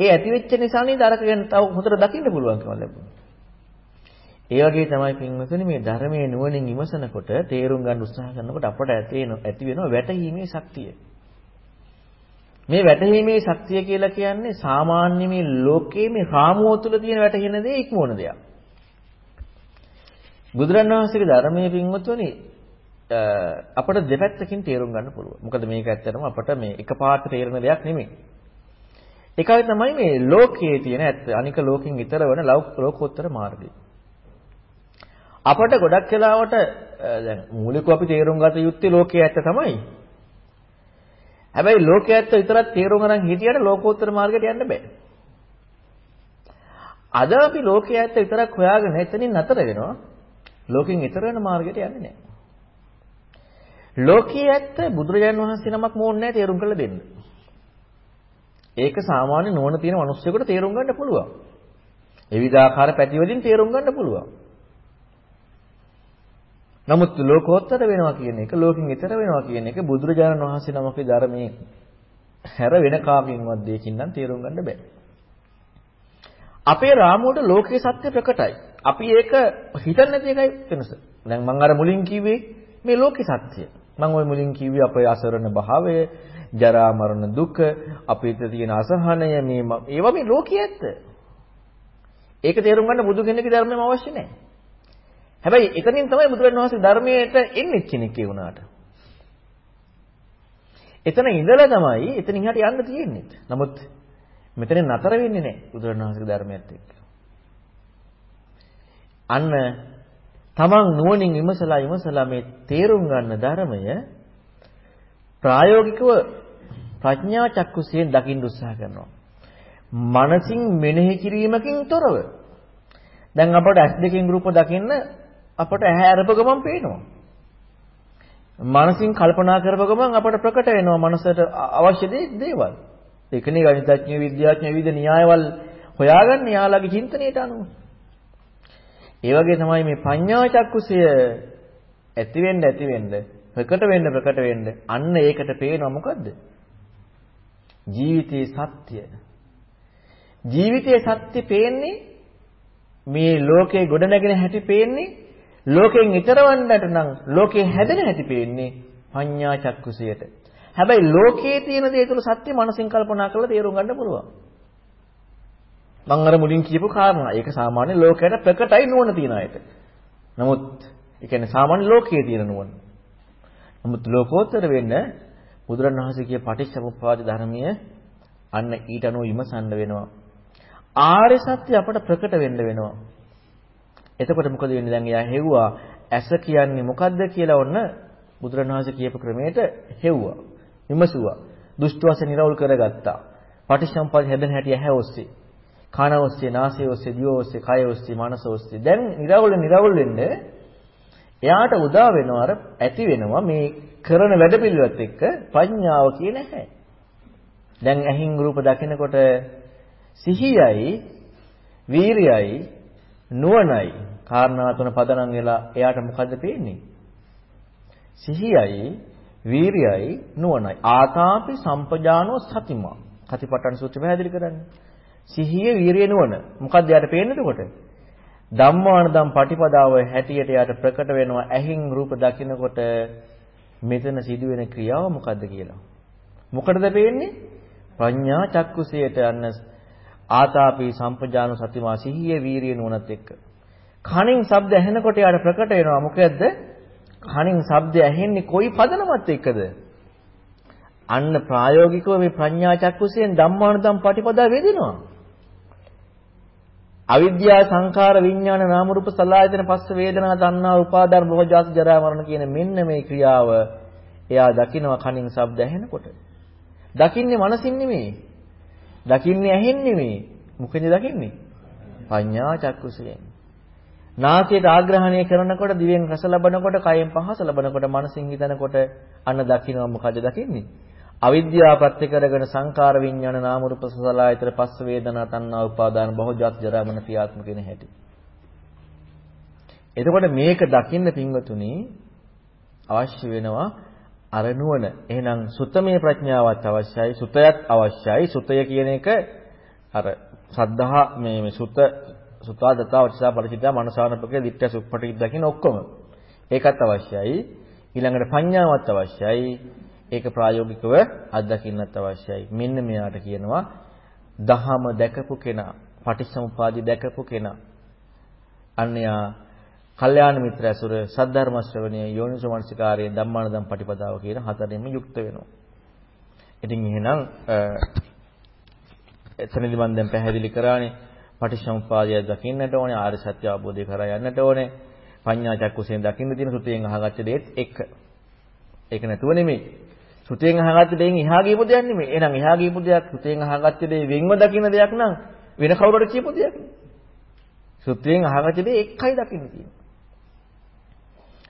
ඒ ඇති වෙච්ච නිසා නේද අරක ගැන තව හොඳට දකින්න පුළුවන්කම ලැබුණේ. ඒ වගේ තමයි පින්වතුනි මේ ධර්මයේ නුවණින් විමසනකොට තේරුම් ගන්න උත්සාහ කරනකොට අපට ඇති ඇති වෙන වැටහීමේ ශක්තිය. මේ වැටහීමේ ශක්තිය කියලා කියන්නේ සාමාන්‍ය මේ ලෝකයේ මේ රාමුව තුළ තියෙන වැටහෙන දේ ඉක්මවන දෙයක්. බුදුරණවහන්සේගේ ධර්මයේ පින්වතුනි අපට දෙපැත්තකින් තේරුම් ගන්න පුළුවන්. මොකද මේක ඇත්තටම අපට මේ එකපාරට තේරෙන දෙයක් නෙමෙයි. ඒකයි තමයි මේ ලෝකයේ තියෙන ඇත්ත. අනික ලෝකෙන් ඈතර වෙන ලෝකෝත්තර මාර්ගය. අපට ගොඩක් වෙලාවට දැන් මූලිකව අපි තේරුම් ගත යුත්තේ ලෝකයේ ඇත්ත තමයි. හැබැයි ලෝකයේ ඇත්ත විතරක් තේරුම් ගන්න හිටියට ලෝකෝත්තර මාර්ගයට යන්න බෑ. අද අපි ලෝකයේ ඇත්ත විතරක් හොයාගෙන එතනින් නතර වෙනවා. ලෝකෙන් ඈතර වෙන මාර්ගයට යන්නේ නැහැ. ලෝකයේ ඇත්ත බුදුරජාණන් වහන්සේ නමක් මොන්නේ නැහැ තේරුම් කරලා දෙන්න. ඒක සාමාන්‍ය නුවණ තියෙන මිනිස්සුෙකුට තේරුම් ගන්න පුළුවන්. එවිධාකාර පැතිවලින් තේරුම් ගන්න පුළුවන්. නමුත් ලෝකෝත්තර වෙනවා කියන එක ලෝකෙන් ඈතර වෙනවා කියන එක බුදුරජාණන් වහන්සේ නමකේ ධර්මයේ හැර වෙන කාගෙන්වත් දෙයකින් නම් තේරුම් ගන්න බෑ. අපේ රාමුවට ලෝකේ සත්‍ය ප්‍රකටයි. අපි ඒක හිතන්නේ නැති එකයි වෙනස. දැන් මම අර මුලින් කිව්වේ මේ ලෝකේ සත්‍ය. මම ওই මුලින් කිව්වේ අපේ අසරණ භාවය, ජරා මරණ දුක, අපිට තියෙන අසහනය මේ ඒවා මේ ලෝකයේ ඇත්ත. ඒක තේරුම් ගන්න බුදු කෙනෙකුගේ ධර්මයම අවශ්‍ය නැහැ. හැබැයි එතනින් තමයි බුදුරජාණන් වහන්සේ ධර්මයට එන්නේ කෙනෙක් ඒ වුණාට. එතන ඉඳලා තමයි එතනින් එහාට යන්න තියෙන්නේ. නමුත් මෙතන නතර වෙන්නේ නැහැ බුදුරජාණන් වහන්සේගේ ධර්මයත් එක්ක. අන්න තමන් නුවණින් විමසලා විමසලා මේ තේරුම් ගන්න ධර්මය ප්‍රායෝගිකව ප්‍රඥා චක්කුසයෙන් දකින්න උත්සාහ කරනවා. මනසින් මෙනෙහි කිරීමකින් තොරව. දැන් අපට ඇස් දෙකෙන් රූප දකින්න අපට ඇහැ අරප ගමන් පේනවා. මනසින් කල්පනා කරප ගමන් අපට ප්‍රකට වෙනවා මනසට අවශ්‍ය දේවල්. ඒකනේ ගණිතඥ විද්‍යාඥ විවිධ න්‍යායවල හොයාගන්නේ යාළගේ චින්තනයට අනුව. ඒ වගේ තමයි මේ පඤ්ඤා චක්කුසය ඇති වෙන්න ඇති වෙන්න ප්‍රකට වෙන්න ප්‍රකට වෙන්න අන්න ඒකට පේනවා මොකද්ද? ජීවිතයේ සත්‍ය. ජීවිතයේ සත්‍ය පේන්නේ මේ ලෝකේ ගොඩනැගෙන හැටි පේන්නේ ලෝකෙන් ඊතරවන්නට නම් ලෝකේ හැදෙන හැටි පේන්නේ පඤ්ඤා චක්කුසයට. හැබැයි ලෝකයේ තියෙන දේ තුළ සත්‍ය මනසින් කල්පනා කරලා තේරුම් ගන්න පුළුවන්. මම අර මුලින් කියපු කාරණා. ඒක සාමාන්‍ය ලෝකයට ප්‍රකටයි නුවණ තියන අයට. නමුත් ඒ කියන්නේ සාමාන්‍ය ලෝකයේ තියෙන නුවණ. නමුත් ලෝකෝත්තර වෙන්න බුදුරණවහන්සේගේ පටිච්චසමුප්පාද ධර්මීය අන්න ඊට අනුව විමසන්න වෙනවා. ආර්ය සත්‍ය අපට ප්‍රකට වෙන්න වෙනවා. එතකොට මොකද වෙන්නේ දැන් එයා හෙව්වා ඇස කියන්නේ මොකද්ද කියලා ඔන්න බුදුරණවහන්සේ කියපු ක්‍රමයට හෙව්වා. විමසුවා. දුෂ්ට වශයෙන් නිරවුල් කරගත්තා. පටිච්චසමුප්පාද හැදෙන හැටි ඇහැ ඔස්සේ. කන ඔස්සේ, නාසය ඔස්සේ, දිව ඔස්සේ, කය ඔස්සේ, මනස ඔස්සේ. දැන් නිරවුල් නිරවුල් වෙන්න එයාට උදා වෙනවා අර ඇති වෙනවා මේ කරන වැඩපිළිවෙලත් එක්ක ප්‍රඥාව කියන හැ. දැන් ඇහින් රූප දකිනකොට සිහියයි, වීරියයි, නුවණයි කාරණා තුන පදනම් වෙලා එයාට මොකද්ද පේන්නේ? සිහියයි, වීරියයි, නුවණයි. ආතාපි සම්පජානෝ සතිමා. කතිපට්ඨාන සූත්‍රය පැහැදිලි කරන්නේ. සිහිය, වීරිය, නුවණ. මොකද්ද යාට පේන්නේ එතකොට? ධම්මානදම් පටිපදාව හැටියට යාට ප්‍රකට වෙනවා ඇහින් රූප දකිනකොට මෙතන සිදුවෙන ක්‍රියාව මොකද්ද කියලා. මොකටද පේන්නේ? ප්‍රඥා චක්කුසයට යන්න ආතාපි සම්පජාන සතිමා සිහිය වීරිය නුවණත් එක්ක. කනින් ශබ්ද ඇහෙනකොට යාට ප්‍රකට වෙනවා මොකද්ද? කනින් ශබ්ද ඇහෙන්නේ කොයි පදනමත් එක්කද? අන්න ප්‍රායෝගිකව මේ ප්‍රඥා චක්කුසයෙන් ධම්මානුධම් පටිපදා වේදිනවා. අවිද්‍යා සංඛාර විඥාන නාම රූප සලආයතන පස්ස වේදනා තණ්හා උපාදාන භවජාති ජරා මරණ කියන මෙන්න මේ ක්‍රියාව එයා දකිනවා කනින් ශබ්ද ඇහෙනකොට. දකින්නේ මනසින් නෙමෙයි. දකින්නේ ඇහෙන් නෙමෙයි. මොකෙන්ද දකින්නේ? පඤ්ඤා චක්කුසයෙන්. නාසයට ආග්‍රහණය කරනකොට දිවෙන් රස ලබනකොට කයෙන් පහස ලබනකොට මනසින් හිතනකොට අන්න දකින්නවා මොකද දකින්නේ? අවිද්‍යාව ප්‍රත්‍ය කරගෙන සංකාර විඥාන නාම රූප සසලායතර පස්ස වේදනා තණ්හා උපාදාන බහුජාත ජරාමන ක්‍රියාත්මක වෙන හැටි. එතකොට මේක දකින්න පින්වතුනි අවශ්‍ය වෙනවා අර නුවණ. එහෙනම් සුතමේ ප්‍රඥාවත් අවශ්‍යයි, සුතයත් අවශ්‍යයි. සුතය කියන එක අර සද්ධා මේ මේ සුත සුතා දතා වචසා පරිචිතා මනසානපකේ දිට්ඨ සුප්පටි දකින්න ඔක්කොම. ඒකත් අවශ්‍යයි. ඊළඟට පඤ්ඤාවත් අවශ්‍යයි. ඒක ප්‍රායෝගිකව අත්දකින්නත් අවශ්‍යයි. මෙන්න මෙයාට කියනවා දහම දැකපු කෙනා, පටිච්චසමුපාදි දැකපු කෙනා. අන්‍යයා කල්යාණ මිත්‍ර ඇසුර, සද්ධර්ම ශ්‍රවණය, යෝනිසෝ මනසිකාරයේ ධම්මානදම් පටිපදාව කියන හතරෙන්ම යුක්ත වෙනවා. ඉතින් එහෙනම් එතනදි මම දැන් පැහැදිලි කරානේ පටිච්චසමුපාදය දකින්නට ඕනේ, ආර්ය සත්‍ය අවබෝධය කරා යන්නට ඕනේ. පඤ්ඤා චක්කුසෙන් දකින්න තියෙන සුතයෙන් අහගත්ත දේත් එක. ඒක නැතුව නෙමෙයි. සුතෙන් අහගත්ත දෙයින් එහා ගියපු දෙයක් නෙමෙයි. එහෙනම් එහා ගියපු දෙයක් සුතෙන් අහගත්ත දෙය වෙන්ව දකින්න දෙයක් නම් වෙන කවුරුහරි කියපු දෙයක් නෙමෙයි. සුතෙන් අහගත්ත දෙය එකයි දකින්න තියෙන්නේ.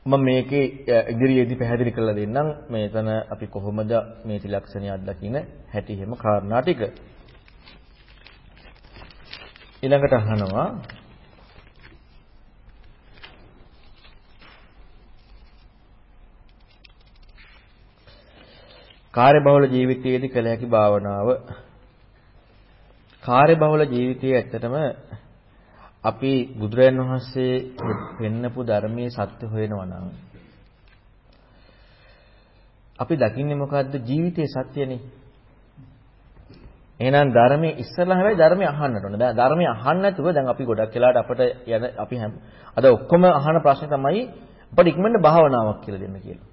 මම මේකේ ඉදිරියේදී පැහැදිලි කරලා දෙන්නම් මේතන අපි කොහොමද මේ ත්‍රිලක්ෂණය අත්දකින්න හැටි හැම කාරණා ටික. ඊළඟට අහනවා කාර්යබහුල ජීවිතයේදී කළ හැකි භාවනාව කාර්යබහුල ජීවිතයේ ඇත්තටම අපි බුදුරයන් වහන්සේ පෙන්නපු ධර්මයේ සත්‍ය හොයනවා නම් අපි දකින්නේ මොකද්ද ජීවිතයේ සත්‍යනේ එහෙනම් ධර්මයේ ඉස්සරලා හැබැයි ධර්මයේ අහන්නට ඕනේ. දැන් ධර්මයේ අහන්න නැතුව දැන් අපි ගොඩක් වෙලාවට අපිට යන අපි අද ඔක්කොම අහන ප්‍රශ්නේ තමයි අපිට ඉක්මනට භාවනාවක් කියලා දෙන්න කියලා.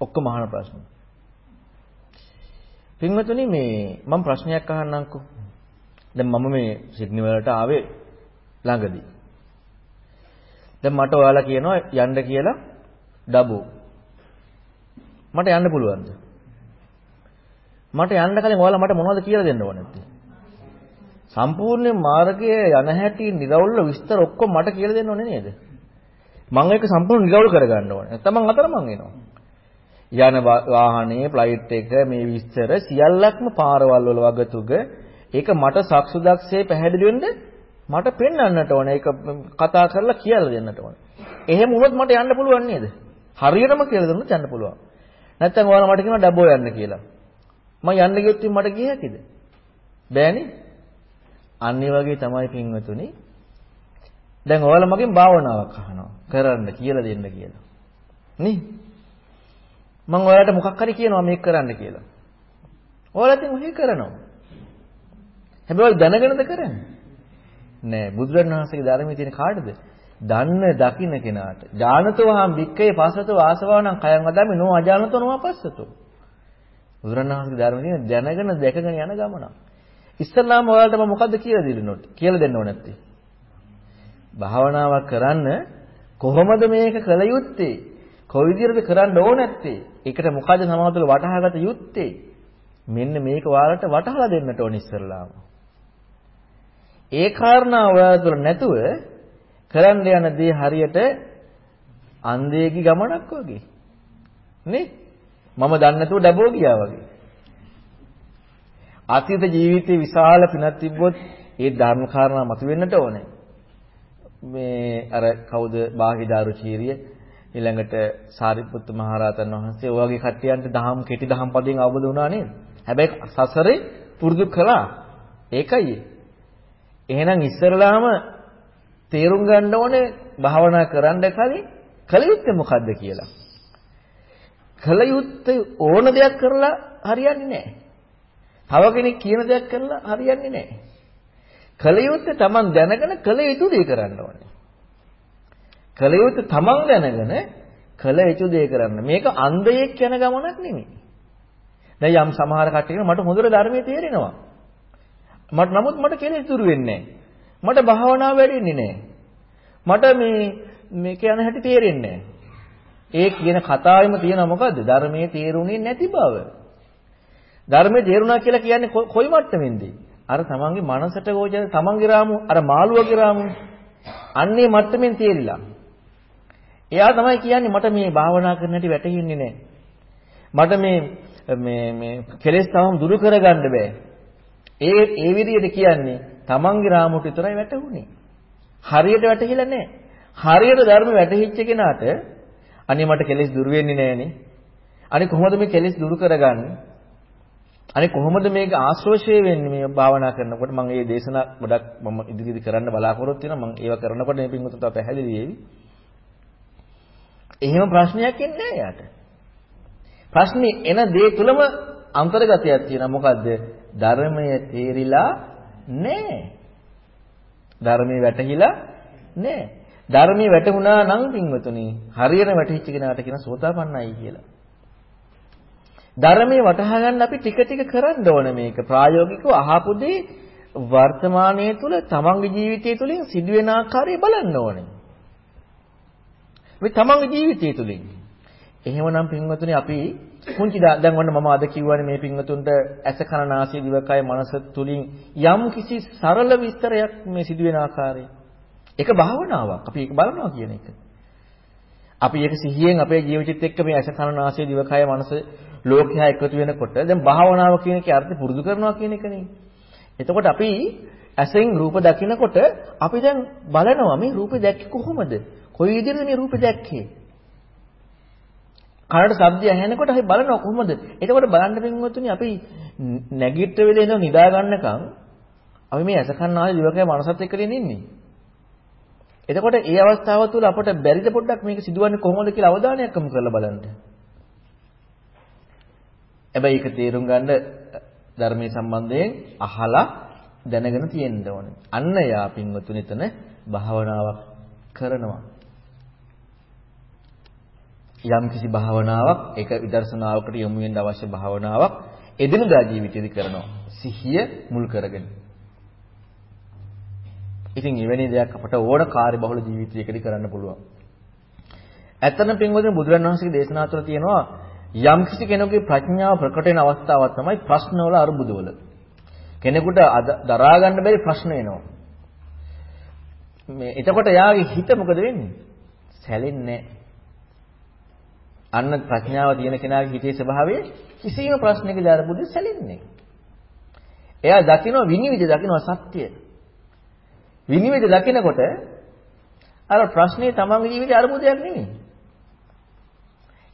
ඔක්කොම අහන ප්‍රශ්න. පින්වතුනි මේ මම ප්‍රශ්නයක් අහන්නම්කෝ. දැන් මම මේ සිඩ්නි වලට ආවේ ළඟදී. දැන් මට ඔයාලා කියනවා යන්න කියලා ඩබෝ. මට යන්න පුළුවන්ද? මට යන්න කලින් ඔයාලා මට මොනවද කියලා දෙන්න ඕනේ නැත්තේ? සම්පූර්ණ මාර්ගයේ යන හැටි නිරවුල්ව විස්තර ඔක්කොම මට කියලා දෙන්න ඕනේ නේද? මම ඒක සම්පූර්ණ නිරවුල් කරගන්න ඕනේ. නැත්නම් මං අතර මං එනවා. යන වාහනේ ෆ්ලයිට් එක මේ විස්තර සියල්ලක්ම පාරවල් වල වගතුග ඒක මට සක්සුදක්සේ පැහැදිලි වෙන්න මට පෙන්වන්නට ඕනේ ඒක කතා කරලා කියලා දෙන්නට ඕනේ. එහෙම වුණොත් මට යන්න පුළුවන් නේද? හරියටම කියලා දුන්නොත් යන්න පුළුවන්. නැත්නම් ඔයාලා මට කියනවා ඩබෝ යන්න කියලා. මම යන්න ගියොත් මට ගිය හැකිද? බෑනේ. අන්න ඒ වගේ තමයි පින්වතුනි. දැන් ඔයාලා මගෙන් භාවනාවක් අහනවා. කරන්න කියලා දෙන්න කියලා. නේ? මම ඔයාලට මොකක් හරි කියනවා මේක කරන්න කියලා. ඔයාලා ඉතින් ඔහේ කරනවා. හැබැයි දැනගෙනද කරන්නේ? නෑ බුදුරණවහන්සේගේ ධර්මයේ තියෙන කාටද? දන්න දකින්න කෙනාට. ඥානතෝහම් වික්කේ පස්සතෝ ආසවාණං කයං වදාමි නෝ අජානතෝ නෝ අපස්සතෝ. බුදුරණවහන්සේගේ ධර්මයේ දැනගෙන දැකගෙන යන ගමන. ඉස්සල්ලාම ඔයාලට මම මොකද්ද කියලා දෙන්නොත් කියලා දෙන්න ඕනේ නැත්තේ. භාවනාවක් කරන්න කොහොමද මේක කළ යුත්තේ? කොයි විදිහටද කරන්න ඕන නැත්තේ? ඒකට මොකද සමාතුල වටහාගත යුත්තේ? මෙන්න මේක ඔයාලට වටහලා දෙන්නට ඕන ඉස්සරලාම. ඒ කාරණා ඔයාලා තුළ නැතුව කරන්න යන දේ හරියට අන්ධයෙක්ගේ ගමනක් වගේ. නේ? මම දන්නේ නැතුව ඩබෝ ගියා වගේ. අතීත ජීවිතේ විශාල පිනක් තිබ්බොත් ඒ ධර්ම කාරණා මතුවෙන්නට ඕනේ. මේ අර කවුද බාහිදාරු චීරිය ඊළඟට සාරිපුත්ත මහරහතන් වහන්සේ ඔය වගේ කට්ටියන්ට දහම් කෙටි දහම් පදයෙන් අවබෝධ වුණා නේද? හැබැයි සසරේ පුරුදු කළා. ඒකයි. එහෙනම් ඉස්සරලාම තේරුම් ගන්න ඕනේ භාවනා කරන්න කලින් කල යුත්තේ මොකද්ද කියලා. කල යුත්තේ ඕන දෙයක් කරලා හරියන්නේ නැහැ. තව කෙනෙක් කියන දෙයක් කරලා හරියන්නේ නැහැ. කල යුත්තේ Taman දැනගෙන කල යුතු දේ කරන්න ඕනේ. කල යුතු තමන් දැනගෙන කල යුතු දේ කරන්න. මේක අන්ධයෙක් යන ගමනක් නෙමෙයි. දැන් යම් සමහර කට්ටිය මට හොඳට ධර්මයේ තේරෙනවා. මට නමුත් මට කෙලෙස් දුරු වෙන්නේ මට භාවනාව වැඩෙන්නේ නැහැ. මට මේ මේ කියන හැටි තේරෙන්නේ ඒ කියන කතාවෙම තියෙන මොකද්ද? ධර්මයේ තේරුණේ නැති බව. ධර්මයේ තේරුණා කියලා කියන්නේ කොයි මට්ටමින්ද? අර තමන්ගේ මනසට ගෝචර තමන්ගේ රාමු අර මාළුවගේ රාමු අන්නේ මට්ටමින් තේරිලා. එයා තමයි කියන්නේ මට මේ භාවනා කරන හැටි වැටහෙන්නේ නැහැ. මට මේ මේ මේ කෙලෙස් තවම දුරු කරගන්න බෑ. ඒ ඒ විදිහට කියන්නේ තමන්ගේ රාමුවට විතරයි වැටහුනේ. හරියට වැටහිලා නැහැ. හරියට ධර්ම වැටහිච්ච කෙනාට අනේ මට කෙලෙස් දුරු වෙන්නේ නැහනේ. අනේ කොහොමද මේ කෙලෙස් දුරු කරගන්නේ? අනේ කොහොමද මේක ආශ්‍රෝෂය වෙන්නේ මේ භාවනා කරනකොට මම මේ දේශනා ගොඩක් මම ඉදිරියට කරන්න බලාපොරොත්තු වෙනවා මම ඒව කරනකොට මේ පින්වතුන්ට පැහැදිලි වෙවි. එහෙම ප්‍රශ්නයක් එන්නේ නැහැ යාට. ප්‍රශ්නේ එන දේ තුලම අන්තර්ගතයක් තියෙනවා මොකද්ද? ධර්මය තේරිලා නැහැ. ධර්මයේ වැටහිලා නැහැ. ධර්මයේ වැටුණා නම් පින්වතුනි හරියට වැටහිච්ච කෙනාට කියන සෝතාපන්නයි කියලා. ධර්මයේ වටහා ගන්න අපි ටික ටික කරන්න ඕන මේක. ප්‍රායෝගිකව අහපු දේ වර්තමානයේ තුල තමන්ගේ ජීවිතය තුළින් සිදුවෙන ආකාරය බලන්න ඕනේ. මේ තමන්ගේ ජීවිතය තුළින්. එහෙමනම් පින්වතුනි අපි කුංචි දැන් ඔන්න මම අද කිව්වනේ මේ පින්වතුන්ට ඇස කන නාසය දිවකය මනස තුලින් යම් කිසි සරල විස්තරයක් මේ සිදුවෙන ආකාරය. ඒක භාවනාවක්. අපි ඒක බලනවා කියන එක. අපි ඒක සිහියෙන් අපේ ජීවිතෙත් එක්ක මේ ඇස කන නාසය දිවකය මනස ලෝකයා එකතු වෙනකොට දැන් භාවනාව කියන එකේ අර්ථය පුරුදු කරනවා කියන එකනේ. එතකොට අපි ඇසෙන් රූප දකිනකොට අපි දැන් බලනවා මේ රූපේ දැක්කේ කොහොමද? කොයි විදිහටද මේ රූපේ දැක්කේ? කනට ශබ්දය ඇහෙනකොට අපි බලනවා කොහොමද? එතකොට බලන්න පින්වත්තුනි අපි නැගිට වෙලේ ඉඳන් නිදා ගන්නකම් අපි මේ ඇස කන ආදී දිවකේ මනසත් එක්ක ඉන්නේ. එතකොට ඒ අවස්ථාව තුළ අපට බැරිද පොඩ්ඩක් මේක සිදුවන්නේ කොහොමද කියලා අවධානයක් යොමු කරලා බලන්න. හැබැයි ඒක තේරුම් ගන්න ධර්මයේ සම්බන්ධයෙන් අහලා දැනගෙන තියෙන්න ඕනේ. අන්න යා පින්වතුනි එතන භාවනාවක් කරනවා. යම් කිසි භාවනාවක් ඒක විදර්ශනාවකට යොමු වෙන්න අවශ්‍ය භාවනාවක් එදිනදා ජීවිතේදී කරනවා. සිහිය මුල් කරගෙන. ඉතින් එවැනි දෙයක් අපට ඕන කාර්යබහුල ජීවිතයකදී කරන්න පුළුවන්. ඇත්තටම පින්වතුනි බුදුරණවහන්සේගේ දේශනා තුළ තියෙනවා යම් කිසි කෙනෙකුගේ ප්‍රඥාව ප්‍රකට වෙන අවස්ථාවක් තමයි ප්‍රශ්නවල අරුබුදවල. කෙනෙකුට දරා ගන්න බැරි ප්‍රශ්න එනවා. මේ එතකොට යාගේ හිත මොකද වෙන්නේ? සැලෙන්නේ අන්න ප්‍රඥාව තියෙන කෙනාගේ හිතේ ස්වභාවය කිසිම ප්‍රශ්නයකදී අරුබුද සැලෙන්නේ එයා දකිනවා විනිවිද දකිනවා සත්‍ය. විනිවිද දකිනකොට අර ප්‍රශ්නේ තමන්ගේ ජීවිතේ අරුබුදයක් නෙමෙයි.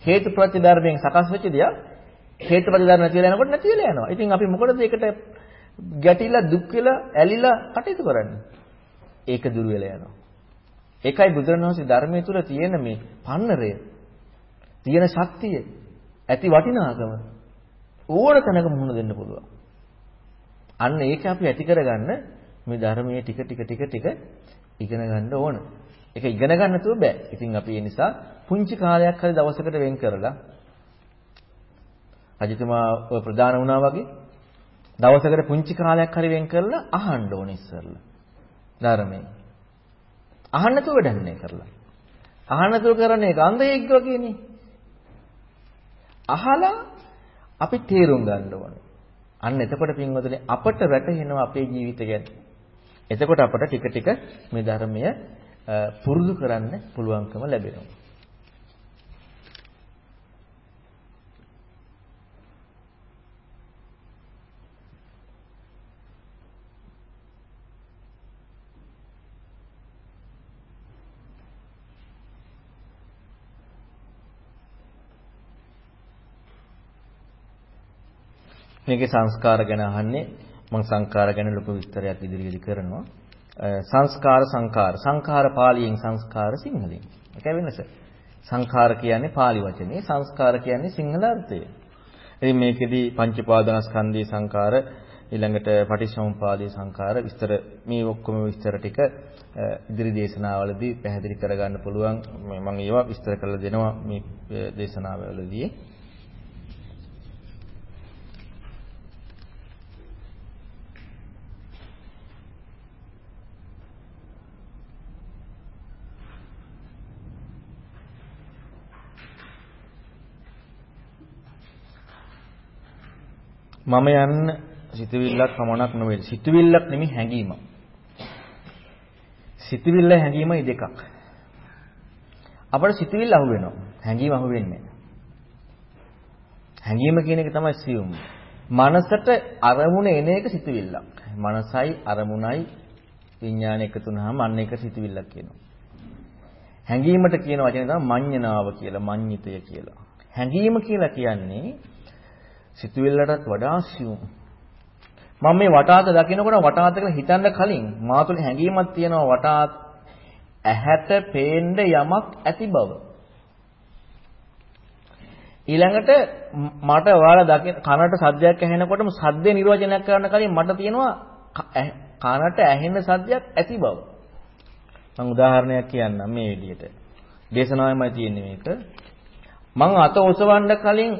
හේතු ප්‍රතිධර්මයෙන් සකස් වෙච්ච දෙයක් හේතු ප්‍රතිධර්ම නැති වෙලා යනකොට නැති වෙලා යනවා. ඉතින් අපි මොකටද ඒකට ගැටිලා දුක් වෙලා ඇලිලා කටයුතු කරන්නේ? ඒක දුර වෙලා යනවා. ඒකයි බුදුරණවහන්සේ ධර්මයේ තුල තියෙන මේ පන්නරය තියෙන ශක්තිය ඇති වටිනාකම ඕන තැනක මුහුණ දෙන්න පුළුවන්. අන්න ඒක අපි ඇති කරගන්න මේ ධර්මයේ ටික ටික ටික ටික ඉගෙන ගන්න ඕන. ඒක ඉගෙන ගන්න නැතුව බෑ. ඉතින් අපි ඒ නිසා පුංචි කාලයක් හරි දවසකට වෙන් කරලා රජතුමා ප්‍රධාන වුණා වගේ දවසකට පුංචි කාලයක් හරි වෙන් කරලා අහන්න ඕනේ ඉස්සරලා. ධර්මයේ. අහන්න නැතුව වැඩක් නෑ කරලා. අහන්න නැතුව කරන්නේ ගන්ධයෙක් වගේනේ. අහලා අපි තේරුම් ගන්න ඕනේ. අන්න එතකොට පින්වතුනි අපට වැටහෙනවා අපේ ජීවිතය ගැන. එතකොට අපට ටික ටික මේ ධර්මය පුරුදු කරන්න පුළුවන්කම ලැබෙනවා. මේකේ සංස්කාර ගැන අහන්නේ මම සංස්කාර ගැන ලොකු විස්තරයක් ඉදිරියට කරනවා. සංස්කාර සංකාර සංඛාර පාලියෙන් සංස්කාර සිංහලෙන්. ඒකයි වෙනස. සංඛාර කියන්නේ පාලි වචනේ සංස්කාර කියන්නේ සිංහල අර්ථය. ඉතින් මේකෙදි පංච පාදනස්කන්ධී සංඛාර ඊළඟට පටිච්චසමුපාදයේ සංඛාර විස්තර මේ ඔක්කොම විස්තර ටික ඉදිරි දේශනාවලදී පැහැදිලි කරගන්න පුළුවන් මම ඒවා විස්තර කරලා දෙනවා මේ දේශනාවලදී මම යන්න සිතවිල්ලක් පමණක් නෙවෙයි. සිතවිල්ලක් නෙමෙයි හැඟීමක්. සිතවිල්ල හැඟීමයි දෙකක්. අපට සිතවිල්ල අහු වෙනවා. හැඟීම අහු වෙන්නේ හැඟීම කියන එක තමයි සියුම්. මනසට අරමුණ එන එක සිතවිල්ලක්. මනසයි අරමුණයි විඥාන එකතු වුනහම අන්න එක සිතවිල්ලක් කියනවා. හැඟීමට කියන වචනේ තමයි මඤ්ඤණාව කියලා, මඤ්ඤිතය කියලා. හැඟීම කියලා කියන්නේ සිතුවිල්ලටත් වඩා සියුම්. මම මේ වටාත දකිනකොට වටාත කියලා හිතන්න කලින් මා තුළ හැඟීමක් තියෙනවා වටාත් ඇහැට පේන්න යමක් ඇති බව. ඊළඟට මට ඔයාලා දකින කනට සද්දයක් ඇහෙනකොටම සද්දේ නිර්වචනයක් කරන්න කලින් මට තියෙනවා කනට ඇහෙන සද්දයක් ඇති බව. මම උදාහරණයක් කියන්නම් මේ විදිහට. දේශනාවෙමයි තියෙන්නේ මේක. මං අත ඔසවන්න කලින්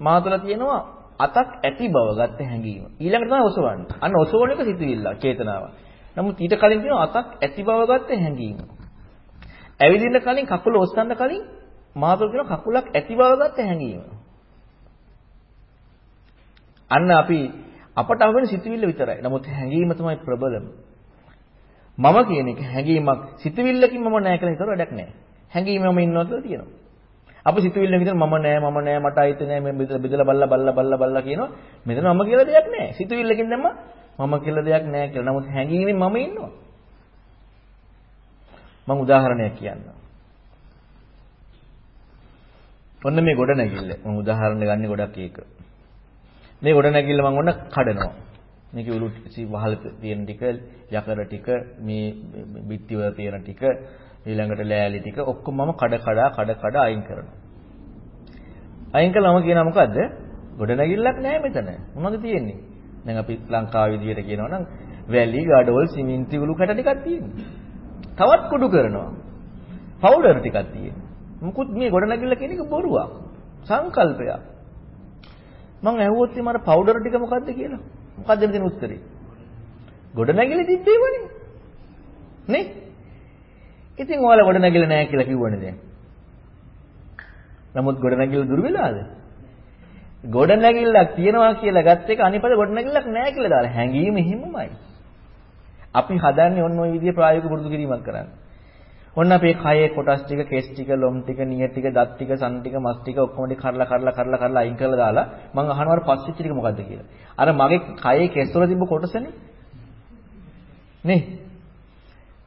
මා තුළ තියෙනවා අතක් ඇති බව ගත්ත හැඟීම. ඊළඟට තමයි ඔසවන්නේ. අන්න ඔසවන එක සිතුවිල්ල, චේතනාව. නමුත් ඊට කලින් තියෙනවා අතක් ඇති බව ගත්ත හැඟීම. ඇවිදින්න කලින් කකුල ඔස්සන්න කලින් මා තුළ තියෙනවා කකුලක් ඇති බව ගත්ත හැඟීම. අන්න අපි අපට අහුවෙන සිතුවිල්ල විතරයි. නමුත් හැඟීම තමයි ප්‍රබලම. මම කියන එක හැඟීමක් සිතුවිල්ලකින් මම නැහැ කියලා හිතර වැඩක් නැහැ. හැඟීමම ඉන්නවද කියලා තියෙනවා. අපි සිතුවිල්ලෙන් විතර මම නෑ මම නෑ මට අයිති නෑ මේ බෙදලා බල්ලා බල්ලා බල්ලා බල්ලා කියනවා. මෙතන මම කියලා දෙයක් නෑ. සිතුවිල්ලකින් දැම්ම මම කියලා දෙයක් නෑ කියලා. නමුත් හැඟීමෙන් මම ඉන්නවා. මම උදාහරණයක් කියන්නම්. ඔන්න මේ ගොඩ නැගිල්ල. මම උදාහරණ ගන්න ගොඩක් ඒක. මේ ගොඩ නැගිල්ල මම ඔන්න කඩනවා. මේකේ උළු වහල තියෙන ටික, යකඩ ටික, මේ බිත්ති වල තියෙන ටික ඊළඟට ලෑලි ටික ඔක්කොම මම කඩ කඩ කඩ කඩ අයින් කරනවා. අයින් කළාම කියනවා මොකද්ද? ගොඩනැගිල්ලක් නැහැ මෙතන. මොනවද තියෙන්නේ? දැන් අපි ලංකාවේ විදියට කියනවා නම් වැලි, ගඩොල්, සිමෙන්ති උළු කැට ටිකක් තියෙනවා. තවත් කුඩු කරනවා. පවුඩර් ටිකක් තියෙනවා. මුකුත් මේ ගොඩනැගිල්ල කියන එක බොරුවක්. සංකල්පයක්. මං ඇහුවොත් මට පවුඩර් ටික මොකද්ද කියලා. මොකද්ද මෙතන උත්තරේ? ගොඩනැගිලි තිබ්බේවනේ. නේ? ඉතින් ඔයාලා ගොඩ නැගිලා නැහැ කියලා කිව්වනේ දැන්. නමුත් ගොඩ නැගිලා දුර වෙලාද? ගොඩ නැගිල්ලක් තියනවා කියලා ගත්ත එක අනිපද ගොඩ නැගිල්ලක් නැහැ කියලා දාලා හැංගීම එහෙමමයි. අපි හදන්නේ ඔන්න ඔය විදිහේ ප්‍රායෝගික පුරුදු කිරීමක් කරන්න. ඔන්න අපේ කයේ කොටස් ටික, කෙස් ටික, ලොම් ටික, නිය ටික, දත් ටික, සම් ටික, මස් ටික ඔක්කොම ටික කරලා කරලා කරලා කරලා අයින් කරලා දාලා මම අහනවා පස්සිච්ච ටික මොකද්ද කියලා. අර මගේ කයේ කෙස් වල තිබ්බ කොටසනේ. නේ?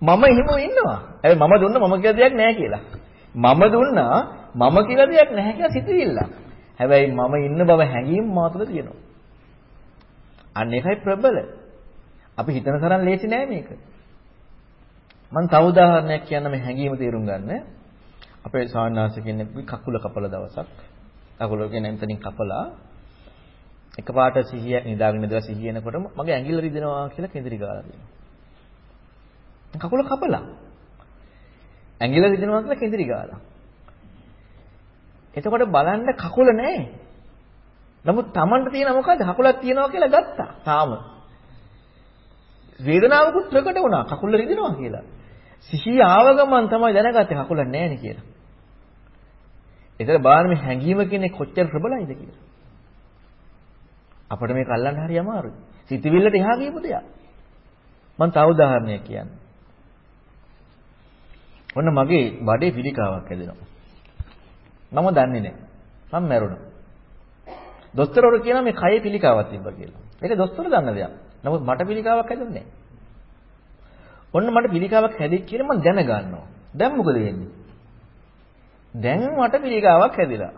මම එහෙම ඉන්නවා. හැබැයි මම දුන්න මම කියලා දෙයක් නැහැ කියලා. මම දුන්නා මම කියලා දෙයක් නැහැ කියලා සිතවිල්ල. හැබැයි මම ඉන්න බව හැඟීම් මා තුළ තියෙනවා. අන්න ඒකයි ප්‍රබල. අපි හිතන තරම් ලේසි නෑ මේක. මම තව උදාහරණයක් කියන්න මේ හැඟීම තේරුම් ගන්න. අපේ සාන්නාස කෙනෙක් කකුල කපල දවසක්. කකුල කියන්නේ එතනින් කපලා එකපාරට සිහිය නිදාගෙන ඉඳලා සිහිය එනකොටම මගේ ඇඟිල්ල රිදෙනවා කියලා කෙඳිරි ගාලා තියෙනවා. කකුල කපලා. ඇඟිල්ල රිදෙනවා කියලා කෙඳිරි ගාලා. එතකොට බලන්න කකුල නැහැ. නමුත් Tamanට තියෙන මොකද්ද? කකුලක් තියනවා කියලා ගත්තා. තාම. වේදනාවකුත් ප්‍රකට වුණා. කකුල රිදෙනවා කියලා. සිහිය ආව ගමන් තමයි දැනගත්තේ කකුලක් නැහැ නේ කියලා. ඒතර බලන්න මේ හැඟීම කියන්නේ කොච්චර ප්‍රබලයිද කියලා. අපිට මේක අල්ලන්න හරි අමාරුයි. සිතවිල්ලට එහා ගියපු දෙයක්. මම තව උදාහරණයක් කියන්නම්. ඔන්න මගේ බඩේ පිළිකාවක් හැදෙනවා. මම දන්නේ නැහැ. මම මැරුණා. දොස්තරවරු කියනවා මේ කයේ පිළිකාවක් තිබ්බා කියලා. ඒක දොස්තර දන්න දෙයක්. නමුත් මට පිළිකාවක් හැදුන්නේ නැහැ. ඔන්න මට පිළිකාවක් හැදිච්ච කියලා මම දැනගන්නවා. දැන් මොකද වෙන්නේ? දැන් මට පිළිකාවක් හැදිලා.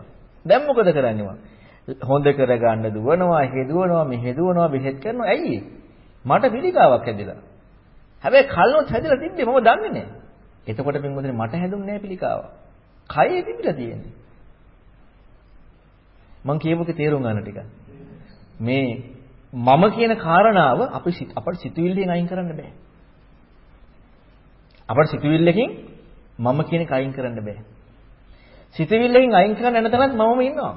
දැන් මොකද කරන්නේ මම? හොඳ කරගන්න දුවනවා, හෙදුවනවා, මෙහෙදුවනවා, බෙහෙත් කරනවා. ඇයි මට පිළිකාවක් හැදිලා. හැබැයි කල්නොත් හැදිලා තිබ්බේ මම දන්නේ නැහැ. එතකොට පින්වතුනි මට හැදුන්නේ නැහැ පිළිකාව. කයේ තිබිලා තියෙන්නේ. මං කියමුකේ තේරුම් ගන්න ටික. මේ මම කියන කාරණාව අපි අපට සිතුවිල්ලෙන් අයින් කරන්න බෑ. අපට සිතුවිල්ලකින් මම කියන එක අයින් කරන්න බෑ. සිතුවිල්ලකින් අයින් කරන්න යන තැනත් මමම ඉන්නවා.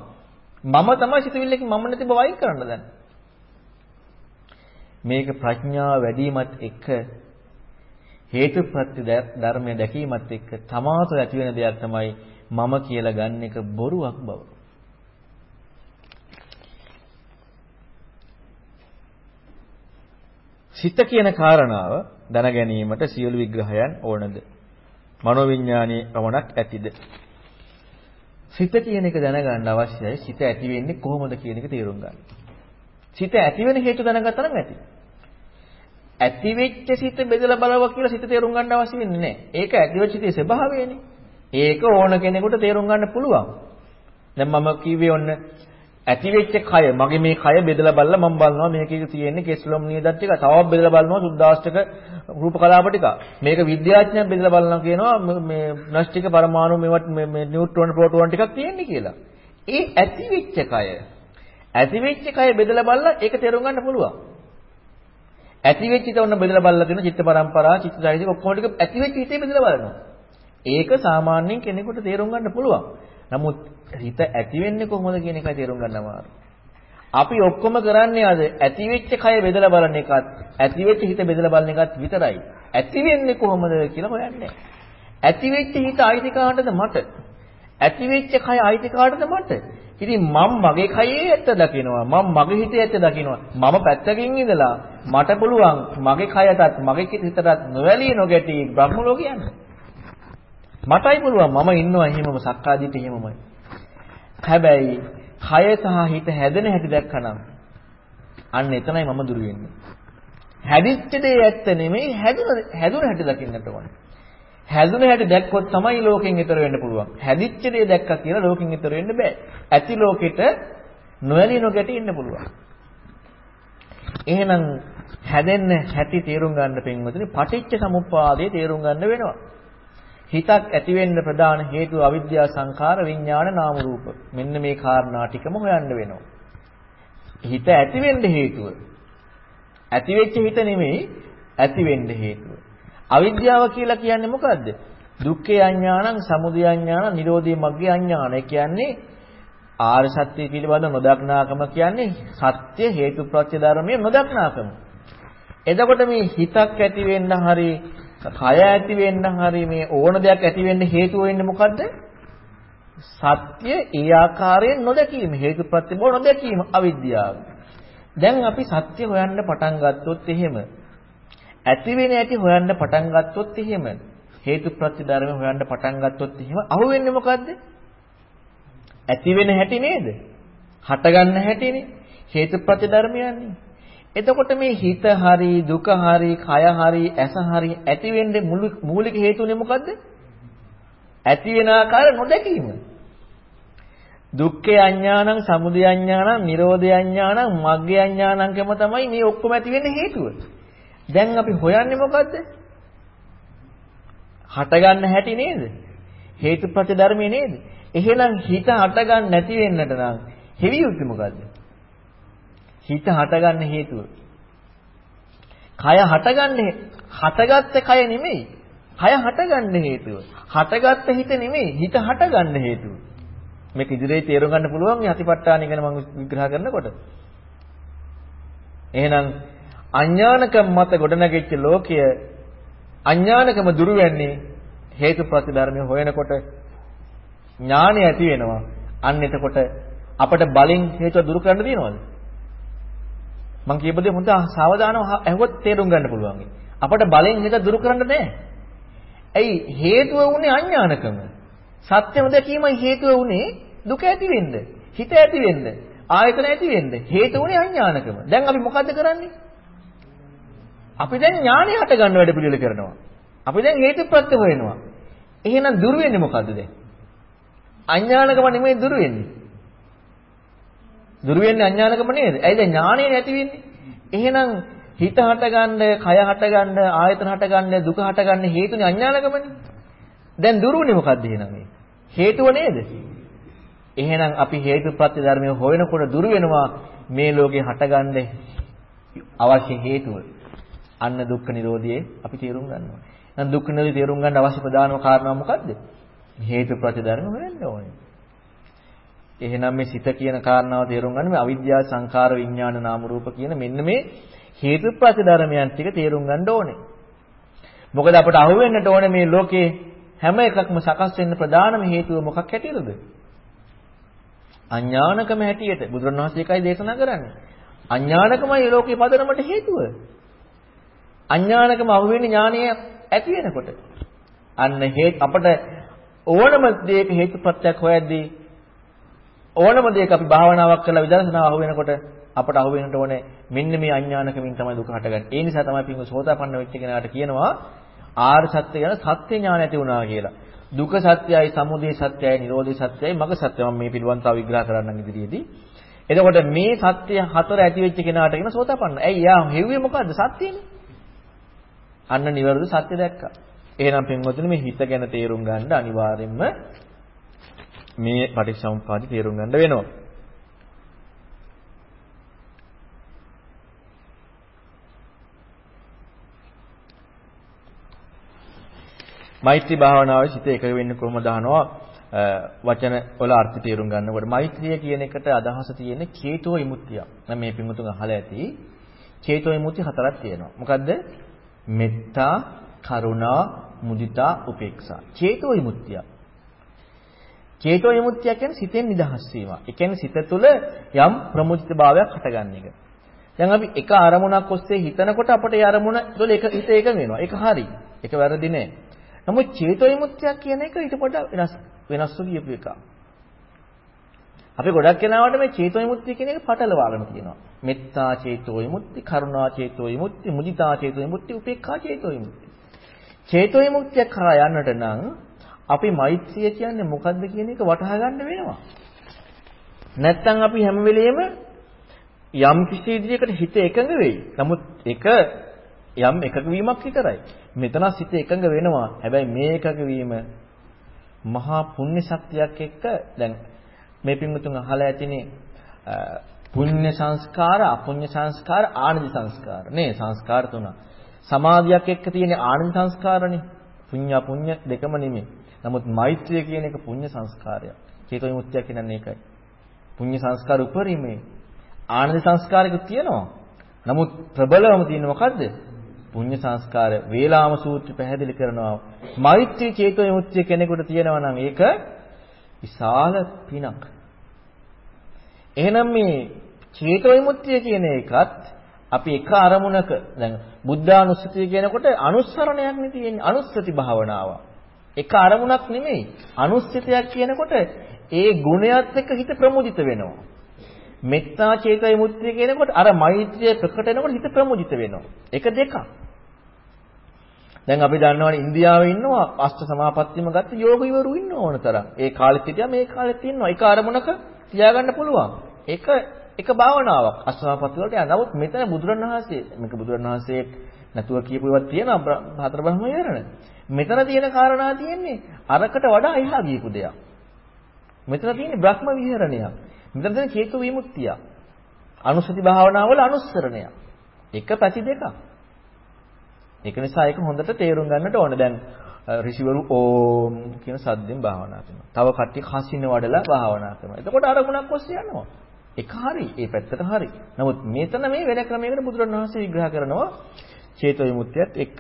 මම තමයි සිතුවිල්ලකින් මම නැති බව අයින් කරන්න දැන්. මේක ප්‍රඥාව වැඩිමත් එක්ක හේතුප්‍රත්‍ය ධර්මය දැකීමත් එක්ක තමාතු ඇති වෙන දෙයක් තමයි මම කියලා ගන්න එක බොරුවක් බව. සිත කියන කාරණාව දැන ගැනීමට සියලු විග්‍රහයන් ඕනද? මනෝවිඤ්ඤාණයේ පමණක් ඇතිද? සිත කියන එක දැනගන්න අවශ්‍යයි. සිත ඇති වෙන්නේ කොහොමද කියන එක තේරුම් ගන්න. සිත ඇති වෙන හේතු දැනගත්තා නම් ඇති. ඇති වෙච්ච සිත බෙදලා බලව කියලා සිත තේරුම් ගන්න අවශ්‍ය වෙන්නේ නැහැ. ඒක ඇති වෙච්ච සිතේ ස්වභාවයනේ. ඒක ඕන කෙනෙකුට තේරුම් ගන්න පුළුවන්. දැන් මම කිව්වේ ඔන්න ඇති වෙච්ච කය මගේ මේ කය බෙදලා බලලා මම බලනවා මේකේ තියෙන්නේ කෙස්ලොම් නියදත් ටික තවත් බෙදලා බලනවා සුද්දාෂ්ටක රූප කලාප ටික මේක විද්‍යාඥයන් බෙදලා බලනවා කියනවා මේ නෂ්ටික පරමාණු මේවට මේ නියුට්‍රෝන ප්‍රෝටෝන ටිකක් තියෙන්නේ කියලා ඒ ඇති වෙච්ච කය ඇති වෙච්ච කය බෙදලා බලලා ඒක තේරුම් ගන්න පුළුවන් ඇති වෙච්ච ඉත ඔන්න බෙදලා බලලා තියෙන චිත්ත පරම්පරා චිත්ත සාහිත්‍ය ඔක්කොම ටික ඇති වෙච්ච හිතේ බෙදලා බලනවා ඒක සාමාන්‍යයෙන් කෙනෙකුට තේරුම් ගන්න පුළුවන් නමුත් හිත ඇති වෙන්නේ කොහොමද කියන එකයි තේරුම් ගන්න අමාරු. අපි ඔක්කොම කරන්නේ අද ඇති වෙච්ච කය බෙදලා බලන එකත් ඇති වෙච්ච හිත බෙදලා බලන එකත් විතරයි. ඇති වෙන්නේ කොහොමද කියලා හොයන්නේ. ඇති වෙච්ච හිත අයිති කාටද මට? ඇති වෙච්ච කය අයිති කාටද මට? ඉතින් මම මගේ කයේ ඇත්ත දකිනවා. මම මගේ හිතේ ඇත්ත දකිනවා. මම පැත්තකින් ඉඳලා මට පුළුවන් මගේ කයටත් මගේ හිතටත් නොවැළී නොගැටි බ්‍රහ්ම ලෝකේ යන්න. මටයි පුළුවන් මම ඉන්නවා එහෙමම සක්කාදිට එහෙමමයි. හැබැයි කය සහ හිත හැදෙන හැටි දැක්කනම් අන්න එතනයි මම දුර වෙන්නේ. හැදිච්ච දේ ඇත්ත නෙමෙයි හැදුන හැදුන හැටි දකින්නට ඕනේ. හැදුන හැටි දැක්කොත් තමයි ලෝකෙන් ඈතර වෙන්න පුළුවන්. හැදිච්ච දේ දැක්කා කියලා ලෝකෙන් ඈතර වෙන්න බෑ. ඇති ලෝකෙට නොඇලී නොගැටි ඉන්න පුළුවන්. එහෙනම් හැදෙන්න හැටි තේරුම් ගන්න පින්වතුනි පටිච්ච සමුප්පාදයේ තේරුම් ගන්න වෙනවා. හිතක් ඇති වෙන්න ප්‍රධාන හේතුව අවිද්‍යා සංඛාර විඥාන නාම රූප. මෙන්න මේ කාරණා ටිකම හොයන්න වෙනවා. හිත ඇති වෙන්න හේතුව. ඇති වෙච්ච හිත නෙමෙයි ඇති වෙන්න හේතුව. අවිද්‍යාව කියලා කියන්නේ මොකද්ද? දුක්ඛේ අඥානං, සමුදය අඥානං, නිරෝධේ මග්ගේ අඥාන. ඒ කියන්නේ ආර්ය සත්‍ය පිළිබඳ නොදක්නාකම කියන්නේ සත්‍ය හේතුප්‍රත්‍ය ධර්මයේ නොදක්නාකම. එතකොට මේ හිතක් ඇති වෙන්න හරිය කය ඇති වෙන්න හරි මේ ඕන දෙයක් ඇති වෙන්න හේතුව වෙන්නේ මොකද්ද? සත්‍ය ඒ ආකාරයෙන් නොදැකීම හේතුප්‍රත්‍ය බව නොදැකීම අවිද්‍යාව. දැන් අපි සත්‍ය හොයන්න පටන් ගත්තොත් එහෙම ඇති වෙන ඇති හොයන්න පටන් ගත්තොත් එහෙම හේතුප්‍රත්‍ය ධර්ම හොයන්න පටන් ගත්තොත් එහෙම අහුවෙන්නේ මොකද්ද? ඇති වෙන හැටි නේද? හටගන්න හැටිනේ. හේතුප්‍රත්‍ය ධර්මයන්නේ. එතකොට මේ හිත හරි දුක හරි කය හරි ඇස හරි ඇති වෙන්නේ මූලික හේතුනේ මොකද්ද? ඇති වෙන ආකාර නොදැකීම. දුක්ඛේ අඥානං, සමුදය අඥානං, නිරෝධය අඥානං, මග්ගේ අඥානංකම තමයි මේ ඔක්කොම ඇති වෙන්න හේතුව. දැන් අපි හොයන්නේ මොකද්ද? හටගන්න හැටි නේද? හේතුප්‍රත්‍ය ධර්මයේ නේද? එහෙනම් හිත හටගන්න නැති වෙන්නට නම් හෙවි යුක්ති මොකද්ද? හිත හටගන්න හේතුව. කය හටගන්නේ හටගත්ත කය නෙමෙයි. කය හටගන්න හේතුව. හටගත්ත හිත නෙමෙයි. හිත හටගන්න හේතුව. මේක ඉදිරියේ තේරුම් ගන්න පුළුවන් මේ අතිපට්ඨාන ගැන මම විග්‍රහ කරනකොට. එහෙනම් අඥානකම් මත ගොඩනැගෙච්ච ලෝකය අඥානකම දුරු වෙන්නේ හේතු ප්‍රතිධර්මය හොයනකොට ඥානය ඇති වෙනවා. අන්න එතකොට අපට බලෙන් හේතුව දුරු කරන්න තියනවද? මම කියපු දේ හොඳ සාවධානව ඇහුවොත් තේරුම් ගන්න පුළුවන්. අපට බලෙන් හිත දුරු කරන්න බෑ. ඇයි හේතුව උනේ අඥානකම. සත්‍යම දැකීමයි හේතුව උනේ දුක ඇති වෙන්න, හිත ඇති වෙන්න, ආයතන ඇති වෙන්න. හේතුව උනේ අඥානකම. දැන් අපි මොකද්ද කරන්නේ? අපි දැන් ඥානය හට ගන්න වැඩ පිළිවෙල කරනවා. අපි දැන් හේතුප්‍රත්‍ය හොයනවා. එහෙනම් දුර වෙන්නේ මොකද්ද දැන්? අඥානකම නෙමෙයි දුර වෙන්නේ. දුරු වෙන්නේ අඥානකම නේද? ඇයිද ඥානෙ නැති වෙන්නේ? එහෙනම් හිත හටගන්න, කය හටගන්න, ආයතන හටගන්න, දුක හටගන්න හේතුනේ අඥානකමනේ. දැන් දුරුනේ මොකද්ද එහෙනම් මේ? හේතුව නේද? එහෙනම් අපි හේතුප්‍රත්‍ය ධර්මය හොයනකොට දුරු වෙනවා මේ ලෝකේ හටගන්න අවශ්‍ය හේතුව. අන්න දුක්ඛ නිරෝධියේ අපි තේරුම් ගන්නවා. එහෙනම් දුක්ඛ නිරෝධිය තේරුම් ගන්න අවශ්‍ය ප්‍රධානම කාරණා මොකද්ද? හේතුප්‍රත්‍ය ධර්ම හොයන්න ඕනේ. එහෙනම් මේ සිත කියන කාරණාව තේරුම් ගන්න මේ අවිද්‍යා සංඛාර විඥාන නාම රූප කියන මෙන්න මේ හේතුප්‍රති ධර්මයන් ටික තේරුම් ගන්න ඕනේ. මොකද අපට අහුවෙන්නට ඕනේ මේ ලෝකේ හැම එකක්ම සකස් වෙන්න ප්‍රධානම හේතුව මොකක් හැටියටද? අඥානකම හැටියට බුදුරණවහන්සේ එකයි දේශනා කරන්නේ. අඥානකමයි ලෝකේ පදනමට හේතුව. අඥානකම අහුවෙන්නේ ඥානය ඇති වෙනකොට. අන්න හේත් අපට ඕනම දෙයක හේතුප්‍රත්‍යක් හොයද්දී ඕනම දෙයක අපි භාවනාවක් කරලා විදර්ශනාව අහු වෙනකොට අපට අහු වෙන්නට ඕනේ මෙන්න මේ අඥානකමින් තමයි දුක හටගන්නේ. ඒ නිසා තමයි පින්ව සෝතාපන්න වෙච්ච කෙනාට කියනවා ආර්ය සත්‍ය ගැන සත්‍ය ඥාන ඇති වුණා කියලා. දුක සත්‍යයි, සමුදය සත්‍යයි, නිරෝධය සත්‍යයි, මග සත්‍ය මම මේ පිළිබඳව තව විග්‍රහ කරන්නම් ඉදිරියේදී. එතකොට මේ සත්‍ය හතර ඇති වෙච්ච කෙනාට කියන සෝතාපන්න. ඇයි යා හෙව්වේ මොකද්ද? සත්‍යනේ. අන්න නිවැරදි සත්‍ය දැක්කා. එහෙනම් පින්වතුනි මේ හිත ගැන තේරුම් ගන්න අනිවාර්යෙන්ම මේ පටිච්චසමුප්පාදි තේරුම් ගන්න වෙනවා. මෛත්‍රී භාවනාවේ සිත එකඟ වෙන්නේ කොහොමද අහනවා වචන වල අර්ථ තේරුම් ගන්නකොට මෛත්‍රිය කියන එකට අදහස තියෙන්නේ චේතෝ විමුක්තිය. මම මේ පිටුතුන් අහලා ඇති. චේතෝ විමුක්තිය හතරක් තියෙනවා. මොකද්ද? මෙත්තා, කරුණා, මුදිතා, උපේක්ෂා. චේතෝ විමුක්තිය. චේතෝ විමුක්තිය කියන්නේ සිතෙන් නිදහස් වීම. ඒ කියන්නේ සිත තුළ යම් ප්‍රමුදිත භාවයක් හටගන්න එක. දැන් අපි එක අරමුණක් ඔස්සේ හිතනකොට අපට ඒ අරමුණ තුළ එක හිත එක වෙනවා. ඒක හරි. ඒක වැරදි නෑ. නමුත් චේතෝ විමුක්තියක් කියන එක ඊට පොඩ්ඩක් වෙනස් වෙනස්ව කියපු එකක්. අපි ගොඩක් කෙනාවට මේ චේතෝ විමුක්තිය කියන එක පටලවාගෙන තියෙනවා. මෙත්තා චේතෝ විමුක්ති, කරුණා චේතෝ විමුක්ති, මුදිතා චේතෝ විමුක්ති, උපේක්ඛා චේතෝ විමුක්ති. චේතෝ විමුක්තිය කරා යන්නට නම් අපි මෛත්‍රිය කියන්නේ මොකද්ද කියන එක වටහා ගන්න වෙනවා. නැත්තම් අපි හැම වෙලෙම යම් කිසි විදියකට හිත එකඟ වෙයි. නමුත් ඒක යම් එකක වීමක් විතරයි. මෙතන සිත එකඟ වෙනවා. හැබැයි මේ එකඟ වීම මහා පුණ්‍ය ශක්තියක් එක්ක දැන් මේ පින්වතුන් අහලා ඇතිනේ පුණ්‍ය සංස්කාර අපුණ්‍ය සංස්කාර ආනන්ද සංස්කාර නේ සංස්කාර තුන. සමාධියක් එක්ක තියෙන ආනන්ද සංස්කාරනේ. පුඤ්ඤ අපුඤ්ඤ දෙකම නෙමෙයි. නමුත් මෛත්‍රිය කියන එක පුණ්‍ය සංස්කාරයක්. චේතෝ විමුක්තිය කියන්නේ ඒකයි. පුණ්‍ය සංස්කාර උපරිමේ ආනන්ද සංස්කාරයක තියෙනවා. නමුත් ප්‍රබලවම තියෙන්නේ මොකද්ද? පුණ්‍ය සංස්කාර වේලාම සූත්‍රය පැහැදිලි කරනවා මෛත්‍රී චේතෝ විමුක්තිය කෙනෙකුට තියෙනවා නම් ඒක විශාල පිනක්. එහෙනම් මේ චේතෝ විමුක්තිය කියන එකත් අපි එක අරමුණක දැන් බුද්ධානුස්සතිය කියනකොට අනුස්සරණයක් නේ තියෙන්නේ අනුස්සති භාවනාව. එක අරමුණක් නෙමෙයි අනුස්සතියක් කියනකොට ඒ ගුණයත් එක්ක හිත ප්‍රමුදිත වෙනවා. මෙත්තා චේතෝ විමුක්තිය කියනකොට අර මෛත්‍රිය ප්‍රකට වෙනකොට හිත ප්‍රමුදිත වෙනවා. ඒක දෙකක්. දැන් අපි දන්නවනේ ඉන්දියාවේ ඉන්නවා අෂ්ට සමාපත්තියම ගත්ත යෝගීවරු ඉන්න ඕන තරම්. ඒ කාලෙත් හිටියා මේ කාලෙත් ඉන්නවා. ඒක අරමුණක තියාගන්න පුළුවන්. ඒක එක භාවනාවක් අෂ්ට සමාපත්තිය වලට යන. නමුත් මෙතන බුදුරණවහන්සේ මේක බුදුරණවහන්සේ නැතුව කියපු ඒවා තියෙනවා හතර බ්‍රහ්ම විහරණ. මෙතන තියෙන කාරණා තියෙන්නේ අරකට වඩා එහා ගියපු දෙයක්. මෙතන තියෙන්නේ බ්‍රහ්ම විහරණයක්. මෙතන තියෙන චේතු විමුක්තිය. අනුසති භාවනාවල අනුස්සරණයක්. එක පැති දෙකක්. ඒක නිසා ඒක හොඳට තේරුම් ගන්නට ඕන. දැන් ඍෂිවරු ඕම් කියන සද්දෙන් භාවනා කරනවා. තව කට්ටිය කසින වඩලා භාවනා කරනවා. එතකොට අරමුණක් ඔස්සේ යනවා. ඒක හරි. ඒ පැත්තට හරි. නමුත් මෙතන මේ වෙන ක්‍රමයකට බුදුරණවහන්සේ විග්‍රහ කරනවා චේතෝ විමුක්තියත් එක්ක.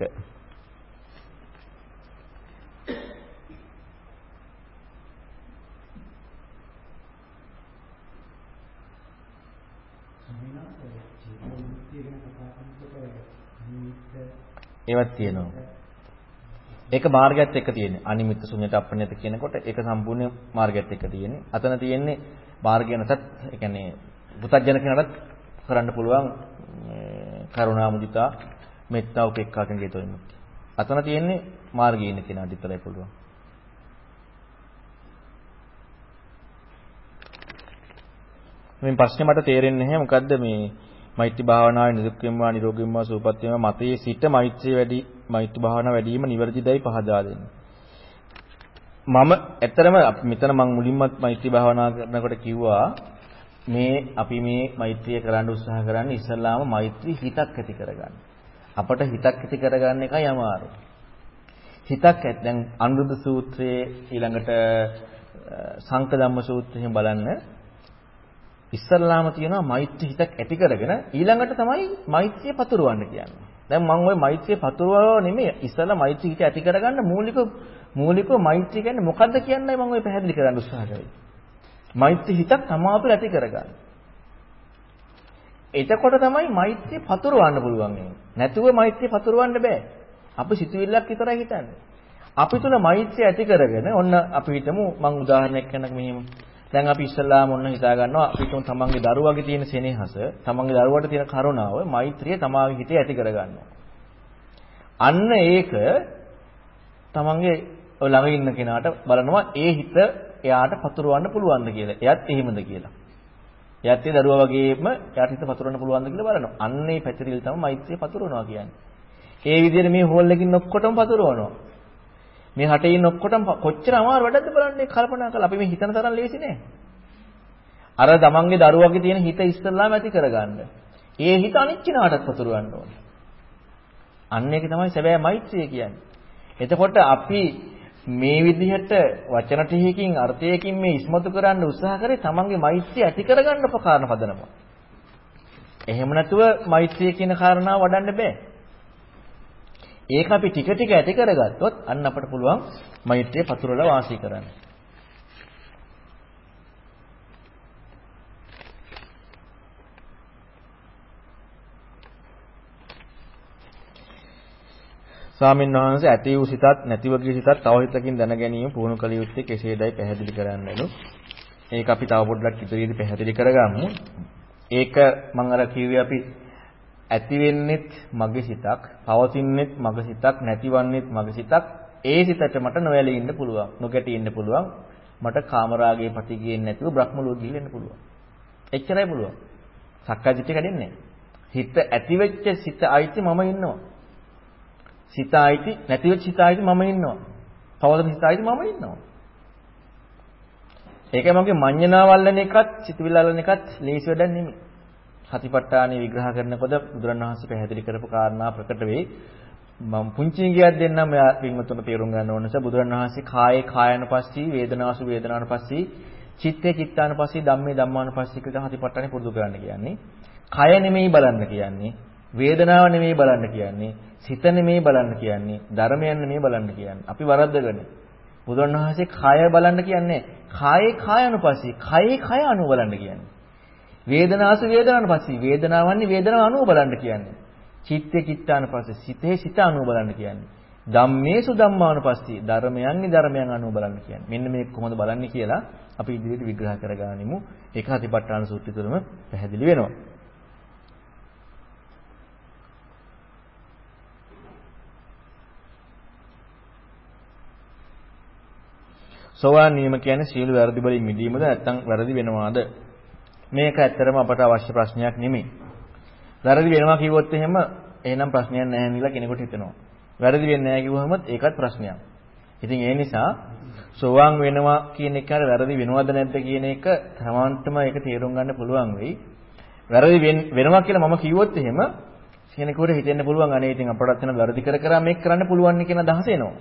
ඒවත් තියෙනවා. ඒක මාර්ගයත් එක්ක තියෙන්නේ. අනිමිත්ත ශුන්‍යත අප්‍රණිත කියනකොට ඒක සම්පූර්ණ මාර්ගයත් එක්ක තියෙන්නේ. අතන තියෙන්නේ මාර්ගය නැතත් ඒ කියන්නේ පුතඥන කෙනාට කරන්න පුළුවන් කරුණා මුදිතා මෙත්තා උපේක්ඛා කියන හේතු වෙන්නේ. අතන තියෙන්නේ මාර්ගයේ ඉන්න කෙනාට විතරයි පුළුවන්. මේ ප්‍රශ්නේ මට තේරෙන්නේ නැහැ මොකද්ද මේ මෛත්‍රී භාවනාවේ නිදුක් වෙනවා නිරෝගී වෙනවා සුවපත් වෙනවා මතයේ සිට මෛත්‍රී වැඩි මෛත්‍රී භාවනාව වැඩි වීම නිවැරදිදයි පහදා දෙන්නේ. මම ඇත්තරම මෙතන මම මුලින්මත් මෛත්‍රී භාවනා කරනකොට කිව්වා මේ අපි මේ මෛත්‍රිය කරන්න උත්සාහ කරන්නේ ඉස්සල්ලාම මෛත්‍රී හිතක් ඇති කරගන්න. අපට හිතක් ඇති කරගන්න එකයි අමාරු. හිතක් ඇත් දැන් අනුරුද්ධ සූත්‍රයේ ඊළඟට සංක ධම්ම සූත්‍රයෙන් බලන්න ඉස්සල්ලාම තියෙනවා මෛත්‍රී හිතක් ඇති කරගෙන ඊළඟට තමයි මෛත්‍රිය පතුරවන්න කියන්නේ. දැන් මම ওই මෛත්‍රිය පතුරවව නෙමෙයි ඉස්සල්ලා මෛත්‍රී හිත ඇති කරගන්න මූලික මූලිකව මෛත්‍රිය කියන්නේ මොකද්ද කියන්නයි මම ওই පැහැදිලි කරන්න උත්සාහ කරේ. මෛත්‍රී හිතක් තමා තුළ ඇති කරගන්න. එතකොට තමයි මෛත්‍රිය පතුරවන්න පුළුවන් වෙන්නේ. නැතුව මෛත්‍රිය පතුරවන්න බෑ. අපි සිතුවිල්ලක් විතරයි හිතන්නේ. අපි තුල මෛත්‍රිය ඇති කරගෙන ඔන්න අපි හිතමු මම උදාහරණයක් කියන්නක මෙහෙම. දැන් අපි ඉස්සල්ලාම ඔන්න හිතා ගන්නවා අපි තුන් තමන්ගේ දරුවගේ තියෙන සෙනෙහස, තමන්ගේ දරුවට තියෙන කරුණාව, මෛත්‍රිය තමාගේ හිතේ ඇති කරගන්නවා. අන්න ඒක තමන්ගේ ළඟ ඉන්න කෙනාට බලනවා ඒ හිත එයාට පතුරවන්න පුළුවන්ද කියලා. එයත් එහෙමද කියලා. එයත් ඒ දරුවා වගේම එයාට හිත පතුරවන්න පුළුවන්ද කියලා බලනවා. අන්න ඒ පැතිරිල්ල තමයි මෛත්‍රිය පතුරවනවා කියන්නේ. ඒ විදිහට මේ හෝල් එකකින් ඔක්කොටම පතුරවනවා. මේ රටේ ඉන්න ඔක්කොටම කොච්චර අමාරු වැඩක්ද බලන්න කල්පනා කරලා අපි මේ හිතන තරම් ලේසි නෑ. අර තමන්ගේ දරුවගේ තියෙන හිත ඉස්සල්ලාම ඇති කරගන්න. ඒ හිත අනිත් කෙනාටත් පතුරවන්න ඕනේ. අන්න ඒක තමයි සැබෑ මෛත්‍රිය කියන්නේ. එතකොට අපි මේ විදිහට වචන ටිකකින් අර්ථයකින් මේ ඉස්මතු කරන්න උත්සාහ කරේ තමන්ගේ මෛත්‍රිය ඇති කරගන්න උපකාරණ පදනවා. එහෙම නැතුව මෛත්‍රිය කියන කාරණාව වඩන්න බෑ. ඒක අපි ටික ටික ඇති කරගත්තොත් අන්න අපට පුළුවන් මෛත්‍රිය පතුරලා වාසය කරන්න. ස්වාමීන් වහන්සේ ඇති වූ සිතත් නැතිව ගිය සිතත් තව හිතකින් දැන ගැනීම පුහුණු කළ යුත්තේ කෙසේදයි පැහැදිලි කරන්නලු. ඒක අපි තව පොඩ්ඩක් ඉදිරියේදී පැහැදිලි කරගමු. ඒක මම අර කිව්වේ අපි ඇති වෙන්නෙත් මගේ සිතක්, පවතින්නෙත් මගේ සිතක්, නැතිවන්නෙත් මගේ සිතක්. ඒ සිතට මට නොඇලී ඉන්න පුළුවන්, නොගැටී ඉන්න පුළුවන්. මට කාමරාගයේ පටිගියෙන් නැතුව බ්‍රහ්ම ලෝක ගිහින් පුළුවන්. එච්චරයි පුළුවන්. සක්කාය දිට්ඨිය කැඩෙන්නේ හිත ඇති වෙච්ච සිත අයිති මම ඉන්නවා. සිත අයිති නැති වෙච්ච සිත අයිති මම ඉන්නවා. පවතින සිත අයිති මම ඉන්නවා. ඒකයි මගේ මඤ්ඤණාවල්ලන එකත්, සිතවිල්ලල්ලන එකත් ලේසි වැඩක් නෙමෙයි. සතිපට්ඨානෙ විග්‍රහ කරනකොට බුදුරණවහන්සේ පැහැදිලි කරපු කාරණා ප්‍රකට වෙයි. මම පුංචි ගියක් දෙන්නම් මෙයා පින්වතුන් තේරුම් ගන්න ඕන නිසා බුදුරණවහන්සේ කායේ කායानुපස්සී වේදනාසු වේදනානුපස්සී චිත්තේ චිත්තානුපස්සී ධම්මේ ධම්මානුපස්සී කියලා සතිපට්ඨානෙ පුරුදු කරන්න කියන්නේ. කය නෙමෙයි බලන්න කියන්නේ. වේදනාව නෙමෙයි බලන්න කියන්නේ. සිත නෙමෙයි බලන්න කියන්නේ. ධර්මයන් නෙමෙයි බලන්න කියන්නේ. අපි වරද්දගෙන. බුදුරණවහන්සේ කය බලන්න කියන්නේ කායේ කායानुපස්සී. කයේ කය අනු බලන්න කියන්නේ. වේදනාස වේදනාන පස්සේ වේදනාවන්නේ වේදනාව අනුව බලන්න කියන්නේ. චිත්තේ චිත්තාන පස්සේ සිතේ සිත අනුව බලන්න කියන්නේ. ධම්මේසු ධම්මාන පස්සේ ධර්මයන්ගේ ධර්මයන් අනුව බලන්න කියන්නේ. මෙන්න මේක කොහොමද බලන්නේ කියලා අපි ඉදිරියට විග්‍රහ කරගනිමු. ඒක හතිපට්ඨාන සූත්‍රය තුළම පැහැදිලි වෙනවා. සෝවාන් වීම කියන්නේ සීල වැරදි වලින් මිදීමද නැත්නම් වැරදි වෙනවාද මේක ඇත්තරම අපට අවශ්‍ය ප්‍රශ්නයක් නෙමෙයි. වැරදි වෙනවා කිව්වොත් එහෙම එහෙනම් ප්‍රශ්නයක් නැහැ නේද කෙනෙකුට හිතෙනවා. වැරදි වෙන්නේ නැහැ කිව්වහම ඒකත් ප්‍රශ්නයක්. ඉතින් ඒ නිසා සෝවාන් වෙනවා කියන එක වැරදි වෙනවද නැද්ද කියන එක තමන්ටම ඒක තේරුම් ගන්න පුළුවන් වෙයි. වැරදි වෙනවා කියලා මම කිව්වොත් එහෙම කෙනෙකුට හිතෙන්න පුළුවන් අනේ ඉතින් අපටත් වෙන වැරදි කර කර මේක කරන්න පුළුවන් කියන අදහස එනවා.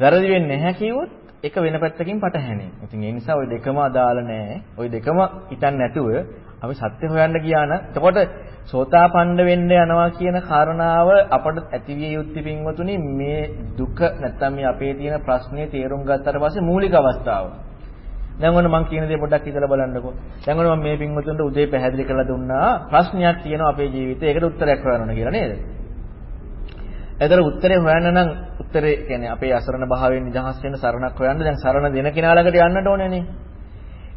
වැරදි වෙන්නේ නැහැ කිව්වොත් එක වෙන පැත්තකින් පටහැනේ. ඉතින් ඒ නිසා ওই දෙකම අදාළ නැහැ. ওই දෙකම හිතන්නේ නැතුව අපි සත්‍ය හොයන්න ගියා නම් එතකොට සෝතාපන්න වෙන්න යනවා කියන කාරණාව අපට ඇතිවිය යුත්තේ පින්වතුනි මේ දුක නැත්තම් මේ අපේ තියෙන ප්‍රශ්නේ තේරුම් ගත්තට පස්සේ මූලික අවස්ථාව. දැන් ඔන්න මම කියන දේ පොඩ්ඩක් හිතලා බලන්නකෝ. දැන් ඔන්න මම මේ පින්වතුන්ට උදේ පැහැදිලි කරලා දුන්නා ප්‍රශ්නයක් තියෙනවා අපේ ජීවිතේ. ඒකට උත්තරයක් හොයන්න ඕන කියලා නේද? එතන උත්තරේ හොයන්න නම් උත්තරේ කියන්නේ අපේ අසරණ භාවයෙන් නිදහස් වෙන්න සරණක් හොයන්න දැන් සරණ දෙන කෙනා ළඟට යන්නට ඕනේනේ.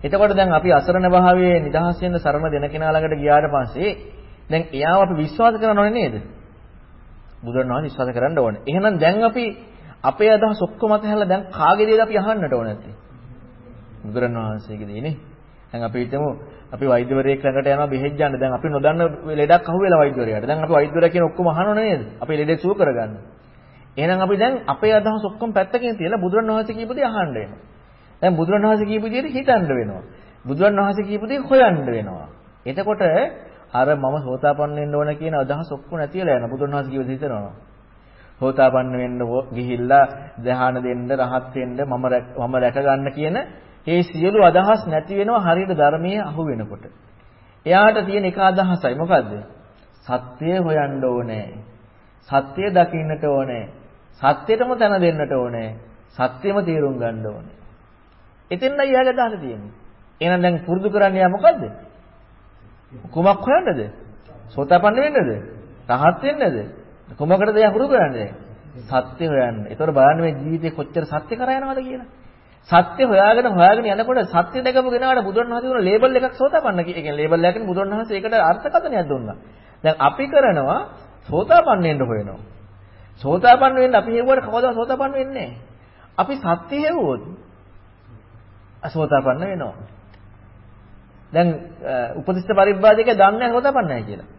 එතකොට දැන් අපි අසරණ භාවයේ නිදහස් වෙන්න සරණ දෙන කෙනා ළඟට ගියාට පස්සේ දැන් එයාව අපි විශ්වාස කරන්න ඕනේ නේද? බුදුරණවහන්සේ විශ්වාස කරන්න ඕනේ. එහෙනම් දැන් අපි අපේ අදහස් ඔක්කොම අතහැරලා දැන් කාගේ දේද අපි අහන්නට ඕනේ නැත්තේ? බුදුරණවහන්සේගේ දේනේ. දැන් අපි හිතමු අපි වෛද්‍යවරයෙක් ළඟට යනවා බෙහෙත් ගන්න. දැන් අපි නොදන්න ලෙඩක් අහුවෙලා වෛද්‍යවරයාට. දැන් අපි වෛද්‍යවරයා කියන ඔක්කොම අහනව නේද? අපේ ලෙඩේ සුව කරගන්න. එහෙනම් අපි දැන් අපේ අදහස් ඔක්කොම පැත්තකින් තියලා බුදුරණවහන්සේ කියපු දේ අහන්න වෙනවා. දැන් බුදුරණවහන්සේ කියපු විදිහට හිතන්න වෙනවා. බුදුරණවහන්සේ කියපු දේ හොයන්න වෙනවා. එතකොට අර මම සෝතාපන්න වෙන්න ඕන කියන අදහස් ඔක්කොම නැතිලා යනවා. බුදුරණවහන්සේ කියව දේ හිතනවා. සෝතාපන්න වෙන්න ගිහිල්ලා ධ්‍යාන දෙන්න, රහත් වෙන්න, මම මම රැක ගන්න කියන මේ සියලු අදහස් නැති වෙනවා හරියට ධර්මයේ අහු වෙනකොට. එයාට තියෙන එක අදහසයි මොකද්ද? සත්‍යය හොයන්න ඕනේ. සත්‍යය දකින්නට ඕනේ. සත්‍යයටම තන දෙන්නට ඕනේ. සත්‍යෙම තේරුම් ගන්න ඕනේ. එතෙන්යි යාගේ අදහස තියෙන්නේ. එහෙනම් දැන් පුරුදු කරන්නේ යා මොකද්ද? කුමක් හොයන්නද? සෝතාපන්න වෙන්නද? රහත් වෙන්නද? කොමකටද යා හුරු කරන්නේ? සත්‍ය හොයන්න. ඒතකොට බලන්න මේ ජීවිතේ කොච්චර සත්‍ය කරා යනවද කියලා. සත්‍ය හොයාගෙන හොයාගෙන යනකොට සත්‍ය දැකපු කෙනාට බුදුරණවහන්සේ දුන්න ලේබල් එකක් සෝතාපන්න කියන ලේබල් එකකින් බුදුරණවහන්සේ ඒකට අර්ථකථනයක් දුන්නා. දැන් අපි කරනවා සෝතාපන්න වෙන්න හොයනවා. සෝතාපන්න වෙන්න අපි හෙව්වට කවදා සෝතාපන්න වෙන්නේ අපි සත්‍ය හෙව්වොත් අසෝතාපන්න වෙනවා. දැන් උපදිෂ්ඨ පරිබ්බාජකය දන්නේ සෝතාපන්න නැහැ කියලා.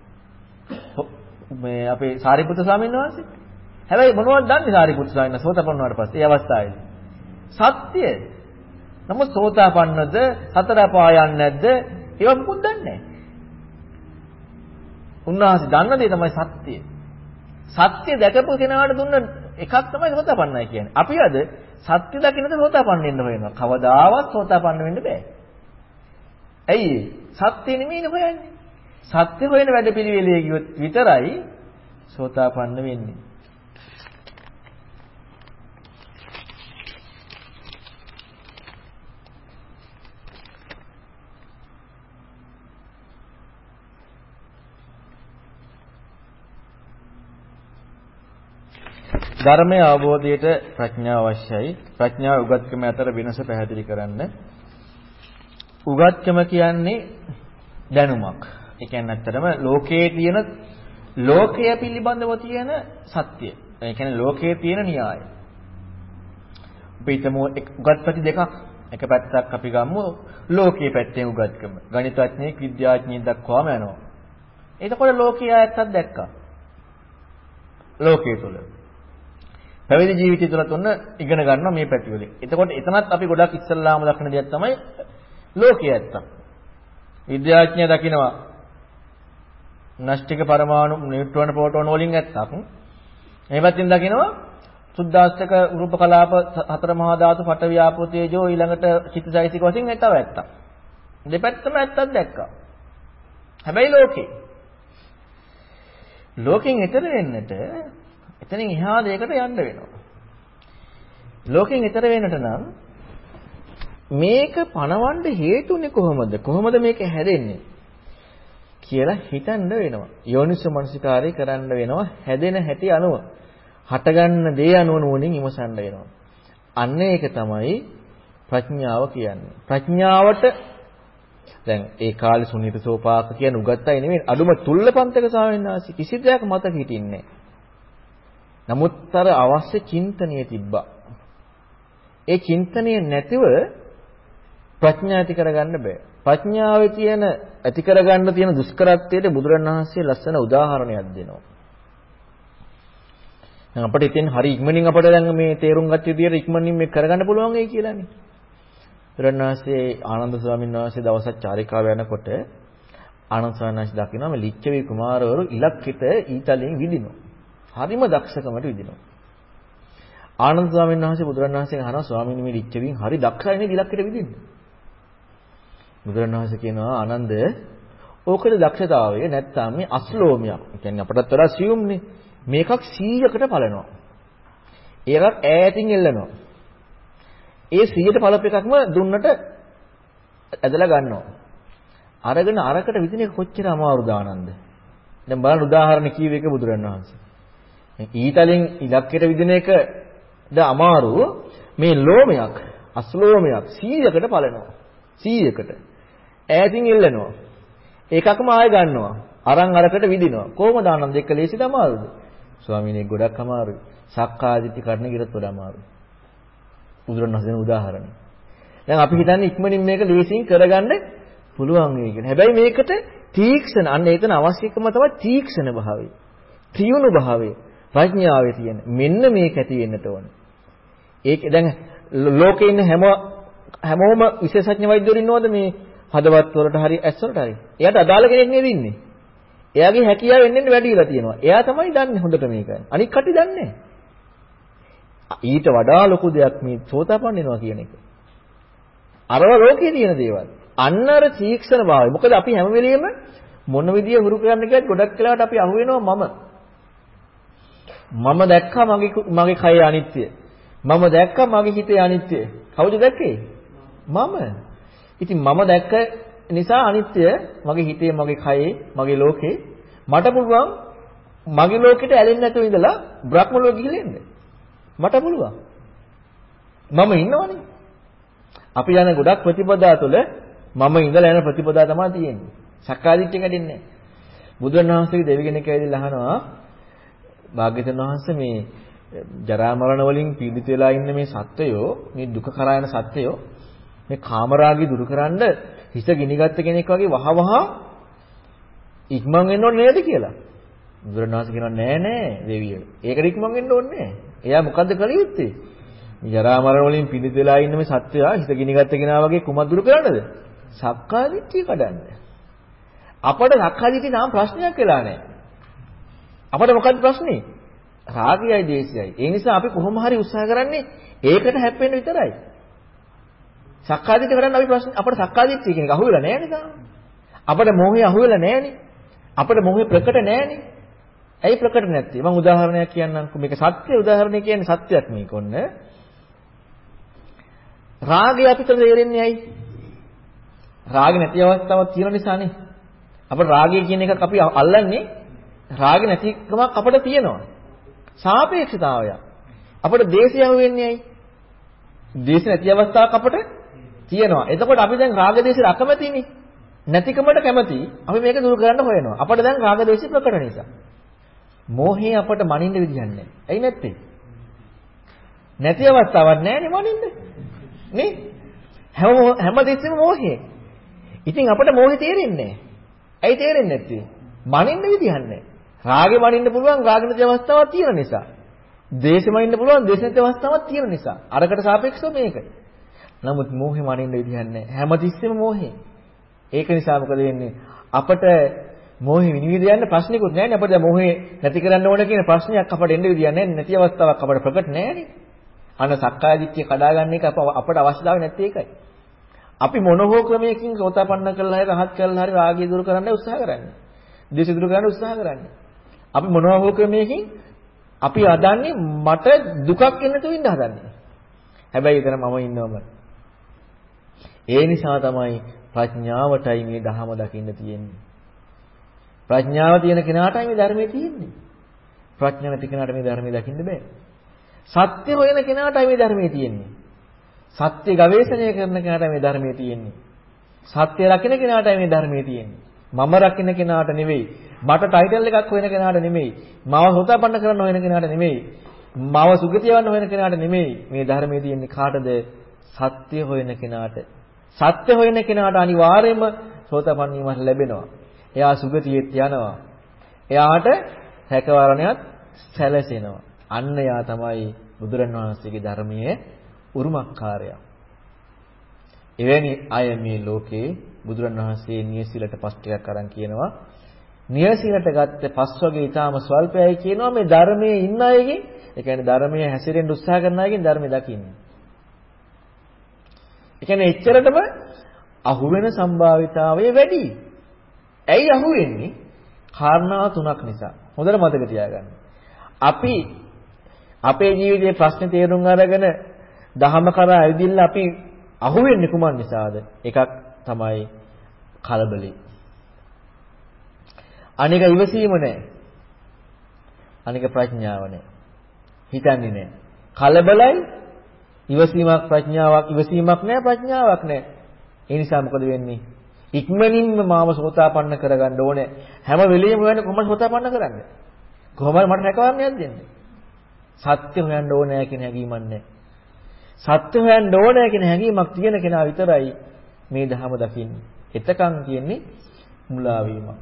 මේ අපේ සාරිපුත්‍ර ස්වාමීන් වහන්සේ. හැබැයි මොනවද දන්නේ සාරිපුත්‍ර ස්වාමීන් වහන්සේ සෝතාපන්න වුණාට පස්සේ ඒ අවස්ථාවේදී? සත්‍ය. නමුත් සෝතාපන්නද සතර පායන්නේ නැද්ද? ඒවා මොකුත් දන්නේ නැහැ. උන්වහන්සේ දන්න දේ තමයි සත්‍යය. සත්‍ය දැකපු කෙනාට දුන්න එකක් තමයි සෝතාපන්නයි කියන්නේ. අපි අද සත්‍ය දකින්නද සෝතාපන්න වෙන්න හොයනවා. කවදාවත් සෝතාපන්න වෙන්න බෑ. ඇයි? සත්‍ය නෙමෙයිනේ හොයන්නේ. සත්‍ය හොයන වැඩපිළිවෙලේ ගියොත් විතරයි සෝතාපන්න වෙන්නේ. ධර්මයේ අවබෝධයට ප්‍රඥාව අවශ්‍යයි. ප්‍රඥාව උගත්කම අතර වෙනස පැහැදිලි කරන්න. උගත්කම කියන්නේ දැනුමක්. ඒ කියන්නේ ඇත්තටම ලෝකයේ තියෙන ලෝකය පිළිබඳව තියෙන සත්‍ය. ඒ කියන්නේ ලෝකයේ තියෙන න්‍යාය. අපි හිතමු උගත්පති දෙකක් එක පැත්තක් අපි ගමු ලෝකයේ පැත්තෙන් උගත්කම. ගණිතඥයෙක් විද්‍යාඥයෙක් දක්වාම යනවා. එතකොට ලෝකයේ ආයත්තක් දැක්කා. ලෝකයේ තුල. පැවිදි ජීවිතය තුළ තුන ඉගෙන ගන්නවා මේ පැති වලින්. එතකොට එතනත් අපි ගොඩක් ඉස්සල්ලාම දකින දෙයක් තමයි ලෝකයේ ඇත්ත. විද්‍යාඥයා දකිනවා නෂ්ටික පරමාණු නියුට්‍රෝන ප්‍රෝටෝන වලින් ඇත්තක්. මේ පැත්තෙන් දකිනවා සුද්දාස්තක රූප කලාප හතර මහා ධාතු පට ව්‍යාපෝ තේජෝ ඊළඟට චිත්තචෛසික වශයෙන් ඇත්තව ඇත්ත. දෙපැත්තම ඇත්තක් දැක්කා. හැබැයි ලෝකේ ලෝකෙන් ඈතර වෙන්නට එතනින් එහා දෙයකට යන්න වෙනවා. ලෝකෙන් ඈතර වෙන්නට නම් මේක පණවන්න හේතුනේ කොහොමද? කොහොමද මේක හැදෙන්නේ? කියලා හිතන්න වෙනවා. යෝනිසෝ මනසිකාරය කරන්න වෙනවා. හැදෙන හැටි අනුව. හටගන්න දේ අනුව නුවණින් ඉමසන්න වෙනවා. අන්න ඒක තමයි ප්‍රඥාව කියන්නේ. ප්‍රඥාවට දැන් ඒ කාලේ සුනීත සෝපාක කියන උගත්තයි නෙමෙයි අඩුම තුල්ලපන්තක සාවෙන්නාසි කිසි දෙයක් මතක හිටින්නේ නැහැ. නමුත් අර අවශ්‍ය චින්තනය තිබ්බා. ඒ චින්තනය නැතිව ප්‍රඥා ඇති කරගන්න බෑ. ප්‍රඥාවේ තියෙන ඇති කරගන්න තියෙන දුෂ්කරත්වයට බුදුරණවහන්සේ ලස්සන උදාහරණයක් දෙනවා. දැන් අපිට ඉතින් හරි ඉක්මනින් අපිට දැන් මේ තේරුම් ගත්ත විදිහට ඉක්මනින් මේක කරගන්න පුළුවන් වෙයි කියලානේ. බුදුරණවහන්සේ ආනන්ද ස්වාමීන් වහන්සේ දවසක් චාරිකාව යනකොට ආනන්ද ස්වාමීන් වහන්සේ දකිනවා මේ ලිච්ඡවි කුමාරවරු ඉලක්කිත ඊතලෙන් විදිනවා. හරිම දක්ෂකමට විදිනවා. ආනන්ද ස්වාමීන් වහන්සේ බුදුරණන් වහන්සේගෙන් අහනවා ස්වාමීන් මේ ලිච්ඡවින් හරි දක්ෂයි නේද ඉලක්කයට විදින්න. බුදුරණන් වහන්සේ කියනවා ආනන්ද ඕකේ දක්ෂතාවය නැත්තම් මේ අස්ලෝමියක්. ඒ කියන්නේ අපටත් වඩා සියුම්නේ. මේකක් 100කට පලනවා. ඒකක් ඈතින් එල්ලනවා. ඒ 100ට පළප එකක්ම දුන්නට ඇදලා ගන්නවා. අරගෙන අරකට විදින එක කොච්චර අමාරුද ආනන්ද? දැන් බලන්න උදාහරණ කීව එක බුදුරණන් වහන්සේ. ඊතලෙන් ඉලක්කයට විදින එකද අමාරු. මේ ලෝමයක් අස්ලෝමයක් 100කට පලනවා. 100කට ඈතින් ඉල්ලනවා ඒකක්ම ආය ගන්නවා. අරන් අරකට විදිනවා. කොහොමද ආනන්ද එක්ක ලේසිද අමාරුද? ස්වාමීනි ගොඩක් අමාරුයි. සක්කාදිට්ඨි කරන ගිරත් වඩා අමාරුයි. බුදුරණවහන්සේ උදාහරණ දැන් අපි හිතන්නේ ඉක්මනින් මේක ලේසියෙන් කරගන්න පුළුවන් වෙයි කියලා. හැබැයි මේකට තීක්ෂණ අන්න ඒකන අවශ්‍යකම තමයි තීක්ෂණ භාවය. තියුණු භාවය. ප්‍රඥාවේ තියෙන. මෙන්න මේක ඇති වෙන්නට ඕන. ඒක දැන් ලෝකේ ඉන්න හැම හැමෝම විශේෂඥ වෛද්‍යවරු ඉන්නවද මේ හදවත් වලට හරි ඇස් වලට හරි. එයාට අදාළ කෙනෙක් නේද ඉන්නේ. එයාගේ හැකියාව එන්නෙන් වැඩිලා තියෙනවා. එයා තමයි දන්නේ හොඳට මේක. අනික් කටි දන්නේ ඊට වඩා ලොකු දෙයක් මේ සෝතාපන්න වෙනවා කියන එක. අරව ලෝකේ තියෙන දේවල්. අන්න අර තීක්ෂණ භාවය. මොකද අපි හැම වෙලෙම මොන විදිය හුරු කරන්න කියත් ගොඩක් වෙලාවට අපි අහු වෙනවා මම. මම දැක්කා මගේ මගේ කය අනිත්‍ය. මම දැක්කා මගේ හිතේ අනිත්‍ය. කවුද දැක්කේ? මම. ඉතින් මම දැක්ක නිසා අනිත්‍ය මගේ හිතේ මගේ කයේ මගේ ලෝකේ මට පුළුවන් මගේ ලෝකෙට ඇලෙන්නේ නැතුව ඉඳලා බ්‍රහ්ම ලෝකෙ ගිහලා එන්න. මට පුළුවන්. මම ඉන්නවනේ. අපි යන ගොඩක් ප්‍රතිපදා තුළ මම ඉඳලා යන ප්‍රතිපදා තමයි තියෙන්නේ. සක්කාදිට්ඨිය කැඩෙන්නේ නැහැ. බුදුන් වහන්සේගේ දෙවි කෙනෙක් ඇවිල්ලා අහනවා භාග්‍යවතුන් වහන්සේ මේ ජරා මරණ වලින් පීඩිත වෙලා ඉන්න මේ සත්වයෝ මේ දුක කරා යන සත්වයෝ මේ කාමරාගී දුරු කරන්න හිත ගිනිගත්ත කෙනෙක් වගේ වහවහ ඉක්මන් වෙන්න ඕනේ නේද කියලා. බුදුරණවහන්සේ කියනවා නෑ නෑ දෙවියෝ. ඒකට ඉක්මන් වෙන්න ඕනේ නෑ. එයා මොකද්ද කළ යුත්තේ? ජරා මරණ වලින් පීඩිත වෙලා ඉන්න මේ සත්වයා හිත ගිනිගත්ත කෙනා වගේ කුමක් දුරු කරන්නද? සක්කාදිට්ඨිය කඩන්න. අපට සක්කාදිට්ඨිය තාම ප්‍රශ්නයක් වෙලා නැහැ. අපට මොකක්ද ප්‍රශ්නේ? රාගයයි දේශයයි. ඒ නිසා අපි කොහොම හරි උත්සාහ කරන්නේ ඒකට හැප්පෙන්න විතරයි. සක්කාදිට්ඨිය කරන්න අපි ප්‍රශ්න අපට සක්කාදිට්ඨිය කියන එක අහුවෙලා නැහැ තාම. අපට මොහේ අහුවෙලා නැහැනේ. අපට මොහේ ප්‍රකට නැහැනේ. ඇයි ප්‍රකට නැත්තේ? මම උදාහරණයක් කියන්නම්කෝ. මේක සත්‍ය උදාහරණයක් කියන්නේ සත්‍යයක් මේක ඔන්න. රාගය අපිට තේරෙන්නේ ඇයි? රාග නැති අවස්ථාවක් තියෙන නිසානේ. අපිට රාගය කියන එකක් අපි අල්ලන්නේ රාග නැතිකමක් අපිට තියෙනවා. සාපේක්ෂතාවය. අපිට දේශය වෙන්නේ ඇයි? දේශ නැති අවස්ථාවක් අපිට තියෙනවා. එතකොට අපි දැන් රාග දේශයට අකමැතිනේ. නැතිකමට කැමති. අපි මේක දුරු කරන්න හොයනවා. අපිට දැන් රාග දේශය ප්‍රකට නිසා. මෝහය අපට මනින්න විදිහක් නැහැ. ඇයි නැත්තේ? නැති අවස්ථාවක් නැහැ නේ මනින්න. නේ? හැම හැම දෙස්සෙම මෝහය. ඉතින් අපිට මෝහේ තේරෙන්නේ නැහැ. ඇයි තේරෙන්නේ නැත්තේ? මනින්න විදිහක් නැහැ. රාගෙ මනින්න පුළුවන් රාග නැති අවස්ථාවක් තියෙන නිසා. ද්වේෂෙ මනින්න පුළුවන් ද්වේෂ නැති අවස්ථාවක් තියෙන නිසා. අරකට සාපේක්ෂව මේක. නමුත් මෝහේ මනින්න විදිහක් නැහැ. හැමතිස්සෙම මෝහේ. ඒක නිසා මොකද වෙන්නේ? අපට මෝහේ විනිවිද යන්න ප්‍රශ්නිකුත් නැහැ නේ. අපිට මෝහේ නැති කරන්න ඕන කියන ප්‍රශ්නයක් අපට එන්න විදියක් නැහැ. නැති අවස්ථාවක් අපට ප්‍රකට නැහැ නේ. අන්න සක්කාය දිට්ඨිය කඩාගන්න එක අපට අවශ්‍යතාවය නැත්තේ ඒකයි. අපි මොන හෝ ක්‍රමයකින් සෝතාපන්න කරලා හරි රහත් කරලා හරි රාගය දුරු කරන්න උත්සාහ කරන්නේ. ද්වේෂය දුරු කරන්න උත්සාහ කරන්නේ. අපි මොනවා හෝ ක්‍රමයකින් අපි හදන්නේ මට දුකක් එන්න තු වෙන්න හදන්නේ. හැබැයි එතන මම ඉන්නවම. ඒ නිසා තමයි ප්‍රඥාවටයි මේ ධහම දකින්න තියෙන්නේ. ප්‍රඥාව තියෙන කෙනාටයි මේ ධර්මයේ තියෙන්නේ. ප්‍රඥාව නැති කෙනාට මේ ධර්මයේ දකින්න බෑ. සත්‍ය හොයන කෙනාටයි මේ ධර්මයේ තියෙන්නේ. සත්‍ය ගවේෂණය කරන කෙනාට මේ ධර්මයේ තියෙන්නේ. සත්‍ය රකින්න කෙනාටයි මේ ධර්මයේ තියෙන්නේ. මම රකින්න කෙනාට නෙවෙයි. මට ටයිටල් එකක් හොයන කෙනාට නෙමෙයි. මාව සෝතාපන්න කරන්න හොයන කෙනාට නෙමෙයි. මාව සුගතිය යවන්න හොයන කෙනාට නෙමෙයි. මේ ධර්මයේ තියෙන්නේ කාටද? සත්‍ය හොයන කෙනාට. සත්‍ය හොයන කෙනාට අනිවාර්යයෙන්ම සෝතාපන්න වීමක් ලැබෙනවා. එයා සුගතියෙත් යනවා. එයාට හැකවරණයත් සැලසෙනවා. අන්න යා තමයි බුදුරණවහන්සේගේ ධර්මයේ උරුමකාරයා. එවැනි අය මේ ලෝකේ බුදුරණවහන්සේ නියසිලට පස් ටිකක් අරන් කියනවා. නියසිලට ගත්ත පස් වගේ ඊටාම ස්වල්පයයි කියනවා මේ ධර්මයේ ඉන්න අයගෙන් ඒ කියන්නේ ධර්මයේ හැසිරෙන්න උත්සාහ කරන අයගෙන් ධර්මය දකින්න. ඒ කියන්නේ එච්චරටම අහුවෙන සම්භාවිතාවය වැඩි. ඇයි අහුවෙන්නේ? කාරණා තුනක් නිසා. හොඳට මතක තියාගන්න. අපි අපේ ජීවිතයේ ප්‍රශ්නේ තේරුම් අරගෙන දහම කරා ඇවිදින්න අපි අහුවෙන්නේ කුමන් නිසාද? එකක් තමයි කලබලේ. අනික ඉවසීම නැහැ. අනික ප්‍රඥාව නැහැ. හිතන්නේ නැහැ. කලබලයි ඉවසීමක් ප්‍රඥාවක් ඉවසීමක් නැහැ ප්‍රඥාවක් නැහැ. ඒ නිසා මොකද වෙන්නේ? ඉක්මනින්ම මාව සෝතාපන්න කරගන්න ඕනේ. හැම වෙලෙම වෙන්නේ කොහොමද සෝතාපන්න කරන්නේ? කොහොමද මට රැකවරණයක් දෙන්නේ? සත්‍ය හොයන්න ඕනේ කියන හැඟීමක් නැහැ. සත්‍ය හොයන්න ඕනේ කියන හැඟීමක් තියෙන කෙනා විතරයි මේ ධහම දකින්නේ. එතකන් කියන්නේ මුලා වීමක්.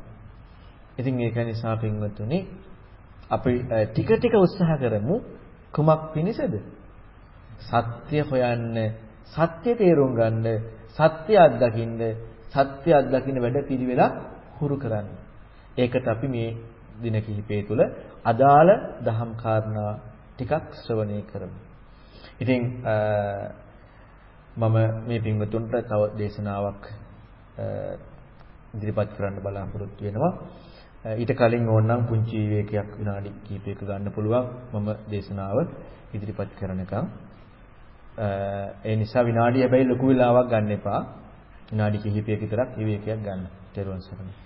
ඉතින් ඒක නිසා පින්වතුනි අපි ටික ටික උත්සාහ කරමු කුමක් පිණිසද? සත්‍ය හොයන්න, සත්‍ය තේරුම් ගන්න, සත්‍ය අත්දකින්න, සත්‍ය අත්දකින්න වැඩ පිළිවෙලක් හුරු කරන්න. ඒකට අපි මේ දින කිහිපය තුළ අදාළ දහම් කාරණා ටිකක් ශ්‍රවණය කරමු. ඉතින් මම මේ පින්වතුන්ට තව දේශනාවක් ඉදිරිපත් කරන්න බලාපොරොත්තු වෙනවා. ඊට කලින් ඕනනම් පුංචි විවේකයක් විනාඩි කිහිපයක ගන්න පුළුවන් මම දේශනාව ඉදිරිපත් කරනකම්. ඒ නිසා විනාඩිය හැබැයි ලොකු වෙලාවක් ගන්න එපා. විනාඩි කිහිපයක විතරක් විවේකයක් ගන්න. ත්වන් සරණයි.